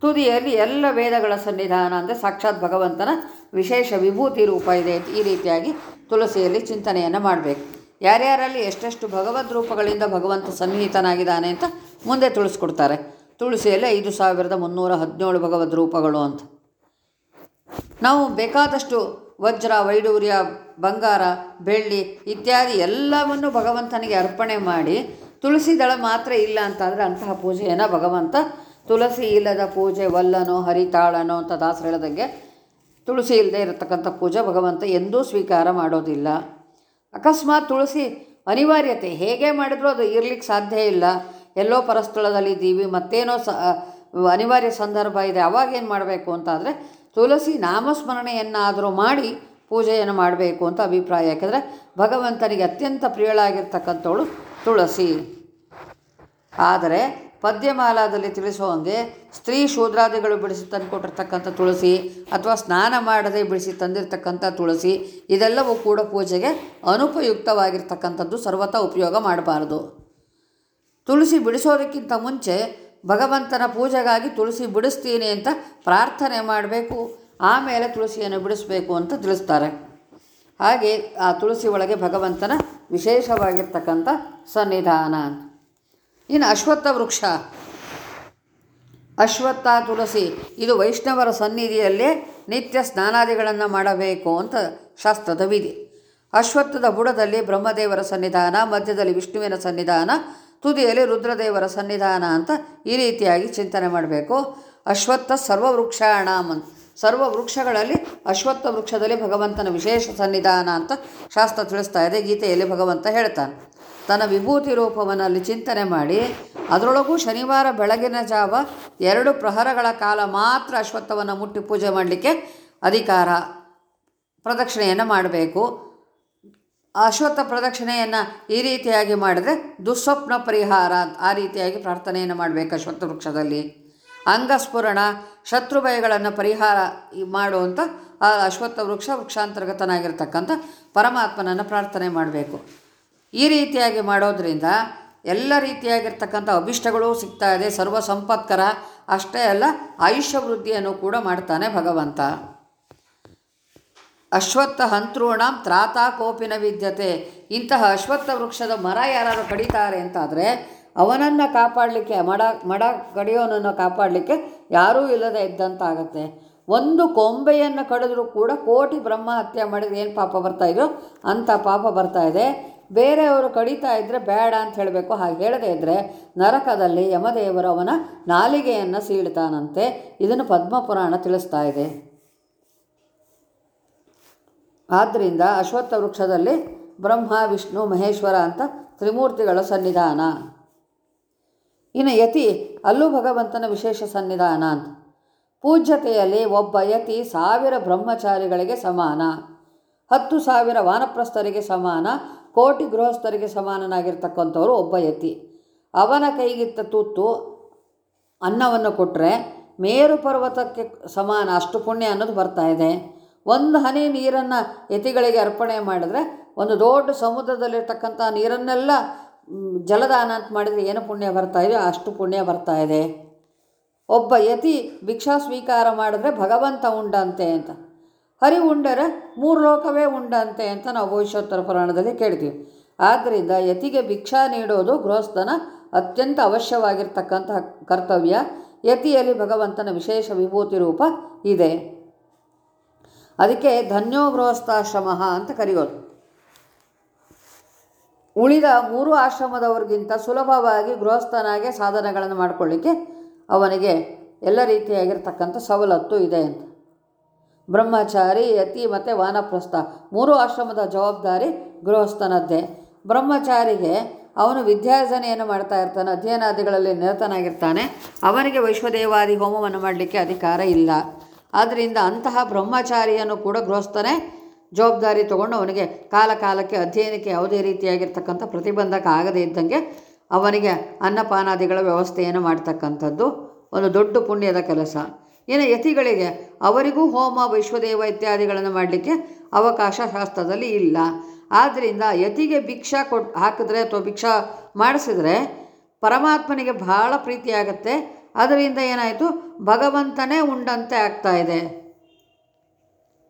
ತುದಿಯಲ್ಲಿ ಎಲ್ಲ ವೇದಗಳ ಸನ್ನಿಧಾನ ಅಂದರೆ ಸಾಕ್ಷಾತ್ ಭಗವಂತನ ವಿಶೇಷ ವಿಭೂತಿ ರೂಪ ಇದೆ ಈ ರೀತಿಯಾಗಿ ತುಳಸಿಯಲ್ಲಿ ಚಿಂತನೆಯನ್ನು ಮಾಡಬೇಕು. ಯಾರ್ಯಾರಲ್ಲಿ ಎಷ್ಟೆಷ್ಟು ಭಗವದ್ ರೂಪಗಳಿಂದ ಭಗವಂತ ಸನ್ನಿಹಿತನಾಗಿದ್ದಾನೆ ಅಂತ ಮುಂದೆ ತಿಳಿಸ್ಕೊಡ್ತಾರೆ. ತುಳಸಿಯಲ್ಲಿ ಐದು ಸಾವಿರದ ಮುನ್ನೂರ ಹದಿನೇಳು ಭಗವದ್ ರೂಪಗಳು ಅಂತ. ನಾವು ಬೇಕಾದಷ್ಟು ವಜ್ರ, ವೈಡೂರ್ಯ, ಬಂಗಾರ, ಬೆಳ್ಳಿ ಇತ್ಯಾದಿ ಎಲ್ಲವನ್ನು ಭಗವಂತನಿಗೆ ಅರ್ಪಣೆ ಮಾಡಿ ತುಳಸಿ ದಳ ಮಾತ್ರ ಇಲ್ಲ ಅಂತಂದರೆ ಅಂತಹ ಪೂಜೆಯನ್ನು ಭಗವಂತ? ತುಳಸಿ ಇಲ್ಲದ ಪೂಜೆ ವಲ್ಲನೋ, ಹರಿತಾಳನೋ ಅಂತ ದಾಸರು ಹೇಳ್ದಂಗೆ ತುಳಸಿ ಇಲ್ಲದೆ ಇರತಕ್ಕಂಥ ಪೂಜೆ ಭಗವಂತ ಎಂದೂ ಸ್ವೀಕಾರ ಮಾಡೋದಿಲ್ಲ. ಅಕಸ್ಮಾತ್ ತುಳಸಿ ಅನಿವಾರ್ಯತೆ, ಹೇಗೆ ಮಾಡಿದ್ರೂ ಅದು ಇರಲಿಕ್ಕೆ ಸಾಧ್ಯ ಇಲ್ಲ. ಎಲ್ಲೋ ಪರಸ್ಥಳದಲ್ಲಿದ್ದೀವಿ ಮತ್ತೇನೋ ಸ ಅನಿವಾರ್ಯ ಸಂದರ್ಭ ಇದೆ ಅವಾಗೇನು ಮಾಡಬೇಕು ಅಂತಾದರೆ ತುಳಸಿ ನಾಮಸ್ಮರಣೆಯನ್ನಾದರೂ ಮಾಡಿ ಪೂಜೆಯನ್ನು ಮಾಡಬೇಕು ಅಂತ ಅಭಿಪ್ರಾಯ. ಯಾಕೆಂದರೆ ಭಗವಂತನಿಗೆ ಅತ್ಯಂತ ಪ್ರಿಯಳಾಗಿರ್ತಕ್ಕಂಥವಳು ತುಳಸಿ. ಆದರೆ ಪದ್ಯಮಾಲಾದಲ್ಲಿ ತಿಳಿಸುವಂಗೆ ಸ್ತ್ರೀ ಶೂದ್ರಾದಿಗಳು ಬಿಡಿಸಿ ತಂದುಕೊಟ್ಟಿರ್ತಕ್ಕಂಥ ತುಳಸಿ ಅಥವಾ ಸ್ನಾನ ಮಾಡದೆ ಬಿಡಿಸಿ ತಂದಿರತಕ್ಕಂಥ ತುಳಸಿ ಇದೆಲ್ಲವೂ ಕೂಡ ಪೂಜೆಗೆ ಅನುಪಯುಕ್ತವಾಗಿರ್ತಕ್ಕಂಥದ್ದು ಸರ್ವತಾ ಉಪಯೋಗ ಮಾಡಬಾರ್ದು. ತುಳಸಿ ಬಿಡಿಸೋದಕ್ಕಿಂತ ಮುಂಚೆ ಭಗವಂತನ ಪೂಜೆಗಾಗಿ ತುಳಸಿ ಬಿಡಿಸ್ತೀನಿ ಅಂತ ಪ್ರಾರ್ಥನೆ ಮಾಡಬೇಕು, ಆಮೇಲೆ ತುಳಸಿಯನ್ನು ಬಿಡಿಸಬೇಕು ಅಂತ ತಿಳಿಸ್ತಾರೆ. ಹಾಗೆ ಆ ತುಳಸಿ ಒಳಗೆ ಭಗವಂತನ ವಿಶೇಷವಾಗಿರ್ತಕ್ಕಂಥ ಸನ್ನಿಧಾನ ಇನ್ನು ಅಶ್ವತ್ಥ ವೃಕ್ಷ. ಅಶ್ವತ್ಥ ತುಳಸಿ, ಇದು ವೈಷ್ಣವರ ಸನ್ನಿಧಿಯಲ್ಲೇ ನಿತ್ಯ ಸ್ನಾನಾದಿಗಳನ್ನು ಮಾಡಬೇಕು ಅಂತ ಶಾಸ್ತ್ರದ ವಿಧಿ ಅಶ್ವತ್ಥದ ಬುಡದಲ್ಲಿ ಬ್ರಹ್ಮದೇವರ ಸನ್ನಿಧಾನ, ಮಧ್ಯದಲ್ಲಿ ವಿಷ್ಣುವಿನ ಸನ್ನಿಧಾನ ತುದಿಯಲ್ಲಿ ರುದ್ರದೇವರ ಸನ್ನಿಧಾನ ಅಂತ ಈ ರೀತಿಯಾಗಿ ಚಿಂತನೆ ಮಾಡಬೇಕು. ಅಶ್ವತ್ಥ ಸರ್ವವೃಕ್ಷಾಣಾಮ್ ಅಂತ. ಸರ್ವ ವೃಕ್ಷಗಳಲ್ಲಿ ಅಶ್ವತ್ಥ ವೃಕ್ಷದಲ್ಲಿ ಭಗವಂತನ ವಿಶೇಷ ಸನ್ನಿಧಾನ ಅಂತ ಶಾಸ್ತ್ರ ತಿಳಿಸ್ತಾ ಇದೆ. ಗೀತೆಯಲ್ಲಿ ಭಗವಂತ ಹೇಳ್ತಾನೆ. ತನ್ನ ವಿಭೂತಿ ರೂಪವನ್ನಲ್ಲಿ ಚಿಂತನೆ ಮಾಡಿ, ಅದರೊಳಗೂ ಶನಿವಾರ ಬೆಳಗಿನ ಜಾವ ಎರಡು ಪ್ರಹರಗಳ ಕಾಲ ಮಾತ್ರ ಅಶ್ವತ್ಥವನ್ನು ಮುಟ್ಟಿ ಪೂಜೆ ಮಾಡಲಿಕ್ಕೆ ಅಧಿಕಾರ ಪ್ರದಕ್ಷಿಣೆಯನ್ನು ಮಾಡಬೇಕು. ಅಶ್ವತ್ಥ ಪ್ರದಕ್ಷಿಣೆಯನ್ನು ಈ ರೀತಿಯಾಗಿ ಮಾಡಿದರೆ ದುಸ್ವಪ್ನ ಪರಿಹಾರ ಆ ರೀತಿಯಾಗಿ ಪ್ರಾರ್ಥನೆಯನ್ನು ಮಾಡಬೇಕು ಅಶ್ವತ್ಥ ವೃಕ್ಷದಲ್ಲಿ. ಅಂಗಸ್ಫುರಣ ಶತ್ರು ಭಯಗಳನ್ನು ಪರಿಹಾರ ಮಾಡುವಂಥ ಆ ಅಶ್ವತ್ಥ ವೃಕ್ಷ ವೃಕ್ಷಾಂತರ್ಗತನಾಗಿರ್ತಕ್ಕಂಥ ಪರಮಾತ್ಮನನ್ನು ಪ್ರಾರ್ಥನೆ ಮಾಡಬೇಕು. ಈ ರೀತಿಯಾಗಿ ಮಾಡೋದ್ರಿಂದ ಎಲ್ಲ ರೀತಿಯಾಗಿರ್ತಕ್ಕಂಥ ಅಭಿಷ್ಟಗಳು ಸಿಗ್ತಾ ಇದೆ. ಸರ್ವ ಸಂಪತ್ಕರ ಅಷ್ಟೇ ಅಲ್ಲ, ಆಯುಷ್ಯ ವೃದ್ಧಿಯನ್ನು ಕೂಡ ಮಾಡ್ತಾನೆ ಭಗವಂತ. ಅಶ್ವತ್ಥ ಹಂತೃಣಾಂ ತ್ರಾತಾ ಕೋಪಿನ ವಿದ್ಯತೆ. ಇಂತಹ ಅಶ್ವತ್ಥ ವೃಕ್ಷದ ಮರ ಯಾರಾದರೂ ಕಡಿತಾರೆ ಅಂತಾದರೆ, ಅವನನ್ನು ಕಾಪಾಡಲಿಕ್ಕೆ, ಮಡ ಮಡ ಕಡಿಯೋನನ್ನು ಕಾಪಾಡಲಿಕ್ಕೆ ಯಾರೂ ಇಲ್ಲದೆ ಇದ್ದಂತಾಗತ್ತೆ. ಒಂದು ಕೊಂಬೆಯನ್ನು ಕಡಿದ್ರೂ ಕೂಡ ಕೋಟಿ ಬ್ರಹ್ಮ ಹತ್ಯೆ ಮಾಡಿದ್ರೆ ಏನು ಪಾಪ ಬರ್ತಾ ಇದೆಯೋ ಅಂಥ ಪಾಪ ಬರ್ತಾ ಇದೆ. ಬೇರೆಯವರು ಕಡಿತಾ ಇದ್ದರೆ ಬೇಡ ಅಂತ ಹೇಳಬೇಕು. ಹಾಗೆ ಹೇಳದೇ ಇದ್ದರೆ ನರಕದಲ್ಲಿ ಯಮದೇವರು ಅವನ ನಾಲಿಗೆಯನ್ನು ಸೀಳ್ತಾನಂತೆ. ಇದನ್ನು ಪದ್ಮಪುರಾಣ ತಿಳಿಸ್ತಾ ಇದೆ. ಆದ್ದರಿಂದ ಅಶ್ವತ್ಥ ವೃಕ್ಷದಲ್ಲಿ ಬ್ರಹ್ಮ, ವಿಷ್ಣು, ಮಹೇಶ್ವರ ಅಂತ ತ್ರಿಮೂರ್ತಿಗಳ ಸನ್ನಿಧಾನ. ಇನ್ನು ಯತಿ, ಅಲ್ಲೂ ಭಗವಂತನ ವಿಶೇಷ ಸನ್ನಿಧಾನ ಅಂತ. ಪೂಜ್ಯತೆಯಲ್ಲಿ ಒಬ್ಬ ಯತಿ ಸಾವಿರ ಬ್ರಹ್ಮಚಾರಿಗಳಿಗೆ ಸಮಾನ. ಹತ್ತು ಸಾವಿರ ವಾನಪ್ರಸ್ಥರಿಗೆ ಸಮಾನ. ಕೋಟಿ ಗೃಹಸ್ಥರಿಗೆ ಸಮಾನನಾಗಿರ್ತಕ್ಕಂಥವರು ಒಬ್ಬ ಯತಿ. ಅವನ ಕೈಗಿತ್ತ ತುತ್ತು ಅನ್ನವನ್ನು ಕೊಟ್ಟರೆ ಮೇರು ಪರ್ವತಕ್ಕೆ ಸಮಾನ. ಅಷ್ಟು ಪುಣ್ಯ ಅನ್ನೋದು ಬರ್ತಾ ಇದೆ. ಒಂದು ಹನಿ ನೀರನ್ನು ಯತಿಗಳಿಗೆ ಅರ್ಪಣೆ ಮಾಡಿದ್ರೆ, ಒಂದು ದೊಡ್ಡ ಸಮುದ್ರದಲ್ಲಿರ್ತಕ್ಕಂಥ ನೀರನ್ನೆಲ್ಲ ಜಲದಾನ ಅಂತ ಮಾಡಿದರೆ ಏನು ಪುಣ್ಯ ಬರ್ತಾ ಇದೆಯೋ ಅಷ್ಟು ಪುಣ್ಯ ಬರ್ತಾ ಇದೆ. ಒಬ್ಬ ಯತಿ ಭಿಕ್ಷಾ ಸ್ವೀಕಾರ ಮಾಡಿದ್ರೆ ಭಗವಂತ ಉಂಡಂತೆ ಅಂತ. ಹರಿ ಉಂಡರೆ ಮೂರು ಲೋಕವೇ ಉಂಡಂತೆ ಅಂತ ನಾವು ಭವಿಷ್ಯೋತ್ತರ ಪುರಾಣದಲ್ಲಿ ಕೇಳ್ತೀವಿ. ಆದ್ದರಿಂದ ಯತಿಗೆ ಭಿಕ್ಷಾ ನೀಡೋದು ಗೃಹಸ್ಥನ ಅತ್ಯಂತ ಅವಶ್ಯವಾಗಿರ್ತಕ್ಕಂತಹ ಕರ್ತವ್ಯ. ಯತಿಯಲ್ಲಿ ಭಗವಂತನ ವಿಶೇಷ ವಿಭೂತಿ ರೂಪ ಇದೆ. ಅದಕ್ಕೆ ಧನ್ಯೋ ಗೃಹಸ್ಥಾಶ್ರಮ ಅಂತ ಕರೆಯೋದು. ಉಳಿದ ಮೂರು ಆಶ್ರಮದವ್ರಿಗಿಂತ ಸುಲಭವಾಗಿ ಗೃಹಸ್ಥನಾಗೆ ಸಾಧನೆಗಳನ್ನು ಮಾಡಿಕೊಳ್ಳಿಕ್ಕೆ ಅವನಿಗೆ ಎಲ್ಲ ರೀತಿಯಾಗಿರ್ತಕ್ಕಂಥ ಸವಲತ್ತು ಇದೆ ಅಂತ. ಬ್ರಹ್ಮಚಾರಿ, ಯತಿ ಮತ್ತು ವಾನಪ್ರಸ್ಥ ಮೂರು ಆಶ್ರಮದ ಜವಾಬ್ದಾರಿ ಗೃಹಸ್ಥನದ್ದೇ. ಬ್ರಹ್ಮಚಾರಿಗೆ ಅವನು ವಿದ್ಯಾರ್ಜನೆಯನ್ನು ಮಾಡ್ತಾ ಇರ್ತಾನೆ, ಅಧ್ಯಯನಾದಿಗಳಲ್ಲಿ ನಿರತನಾಗಿರ್ತಾನೆ. ಅವನಿಗೆ ವೈಶ್ವದೇವಾದಿ ಹೋಮವನ್ನು ಮಾಡಲಿಕ್ಕೆ ಅಧಿಕಾರ ಇಲ್ಲ. ಆದ್ದರಿಂದ ಅಂತಹ ಬ್ರಹ್ಮಚಾರಿಯನ್ನು ಕೂಡ ಗೃಹಸ್ಥನೇ ಜವಾಬ್ದಾರಿ ತಗೊಂಡು ಅವನಿಗೆ ಕಾಲ ಕಾಲಕ್ಕೆ ಅಧ್ಯಯನಕ್ಕೆ ಯಾವುದೇ ರೀತಿಯಾಗಿರ್ತಕ್ಕಂಥ ಪ್ರತಿಬಂಧಕ ಆಗದೇ ಇದ್ದಂಗೆ ಅವನಿಗೆ ಅನ್ನಪಾನಾದಿಗಳ ವ್ಯವಸ್ಥೆಯನ್ನು ಮಾಡ್ತಕ್ಕಂಥದ್ದು ಒಂದು ದೊಡ್ಡ ಪುಣ್ಯದ ಕೆಲಸ. ಇನ್ನು ಯತಿಗಳಿಗೆ ಅವರಿಗೂ ಹೋಮ, ವೈಶ್ವದೇವ ಇತ್ಯಾದಿಗಳನ್ನು ಮಾಡಲಿಕ್ಕೆ ಅವಕಾಶ ಶಾಸ್ತ್ರದಲ್ಲಿ ಇಲ್ಲ. ಆದ್ದರಿಂದ ಯತಿಗೆ ಭಿಕ್ಷಾ ಕೊಟ್ಟು ಹಾಕಿದ್ರೆ ಅಥವಾ ಭಿಕ್ಷಾ ಮಾಡಿಸಿದ್ರೆ ಪರಮಾತ್ಮನಿಗೆ ಬಹಳ ಪ್ರೀತಿಯಾಗತ್ತೆ. ಅದರಿಂದ ಏನಾಯಿತು? ಭಗವಂತನೇ ಉಂಡಂತೆ ಆಗ್ತಾ ಇದೆ.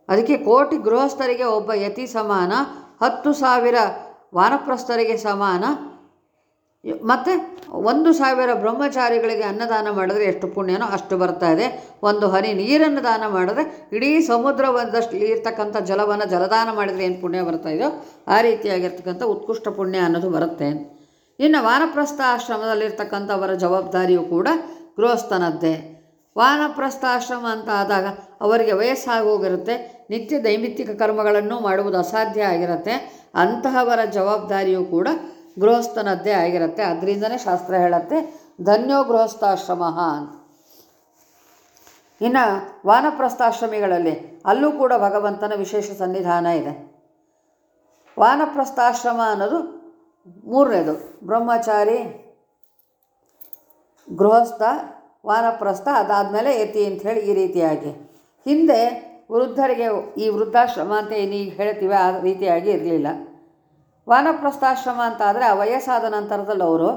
ಅದಕ್ಕೆ ಕೋಟಿ ಗೃಹಸ್ಥರಿಗೆ ಒಬ್ಬ ಯತಿ ಸಮಾನ, ಹತ್ತು ಸಾವಿರ ವಾನಪ್ರಸ್ಥರಿಗೆ ಸಮಾನ. ಮತ್ತು ಒಂದು ಸಾವಿರ ಬ್ರಹ್ಮಚಾರಿಗಳಿಗೆ ಅನ್ನದಾನ ಮಾಡಿದ್ರೆ ಎಷ್ಟು ಪುಣ್ಯನೋ ಅಷ್ಟು ಬರ್ತಾ ಇದೆ. ಒಂದು ಹನಿ ನೀರನ್ನು ದಾನ ಮಾಡಿದ್ರೆ ಇಡೀ ಸಮುದ್ರವಾದಷ್ಟು ಇರ್ತಕ್ಕಂಥ ಜಲವನ್ನು ಜಲದಾನ ಮಾಡಿದರೆ ಏನು ಪುಣ್ಯ ಬರ್ತಾ ಇದೆಯೋ, ಆ ರೀತಿಯಾಗಿರ್ತಕ್ಕಂಥ ಉತ್ಕೃಷ್ಟ ಪುಣ್ಯ ಅನ್ನೋದು ಬರುತ್ತೆ. ಇನ್ನು ವಾನಪ್ರಸ್ಥ ಆಶ್ರಮದಲ್ಲಿರ್ತಕ್ಕಂಥವರ ಜವಾಬ್ದಾರಿಯು ಕೂಡ ಗೃಹಸ್ಥನದ್ದೇ. ವಾನಪ್ರಸ್ಥಾಶ್ರಮ ಅಂತ ಆದಾಗ ಅವರಿಗೆ ವಯಸ್ಸಾಗಿ ಹೋಗಿರುತ್ತೆ ನಿತ್ಯ ದೈಮಿತ್ತಿಕ ಕರ್ಮಗಳನ್ನು ಮಾಡುವುದು ಅಸಾಧ್ಯ ಆಗಿರುತ್ತೆ. ಅಂತಹವರ ಜವಾಬ್ದಾರಿಯೂ ಕೂಡ ಗೃಹಸ್ಥನದ್ದೇ ಆಗಿರುತ್ತೆ. ಅದರಿಂದನೇ ಶಾಸ್ತ್ರ ಹೇಳುತ್ತೆ, ಧನ್ಯೋ ಗೃಹಸ್ಥಾಶ್ರಮ ಅಂತ. ಇನ್ನು ವಾನಪ್ರಸ್ಥಾಶ್ರಮಿಗಳಲ್ಲಿ ಅಲ್ಲೂ ಕೂಡ ಭಗವಂತನ ವಿಶೇಷ ಸನ್ನಿಧಾನ ಇದೆ. ವಾನಪ್ರಸ್ಥಾಶ್ರಮ ಅನ್ನೋದು ಮೂರನೇದು, ಬ್ರಹ್ಮಚಾರಿ ಗೃಹಸ್ಥ, ವಾನಪ್ರಸ್ಥ ಅದಾದಮೇಲೆ ಯತಿ ಹೇಳಿ ಈ ರೀತಿಯಾಗಿ. ಹಿಂದೆ ವೃದ್ಧರಿಗೆ ಈ ವೃದ್ಧಾಶ್ರಮ ಅಂತ ಏನೀಗ ಹೇಳ್ತೀವಿ, ಆ ರೀತಿಯಾಗಿ ಇರಲಿಲ್ಲ. ವಾನಪ್ರಸ್ಥಾಶ್ರಮ ಅಂತ ಆದರೆ ಆ ವಯಸ್ಸಾದ ನಂತರದಲ್ಲಿ ಅವರು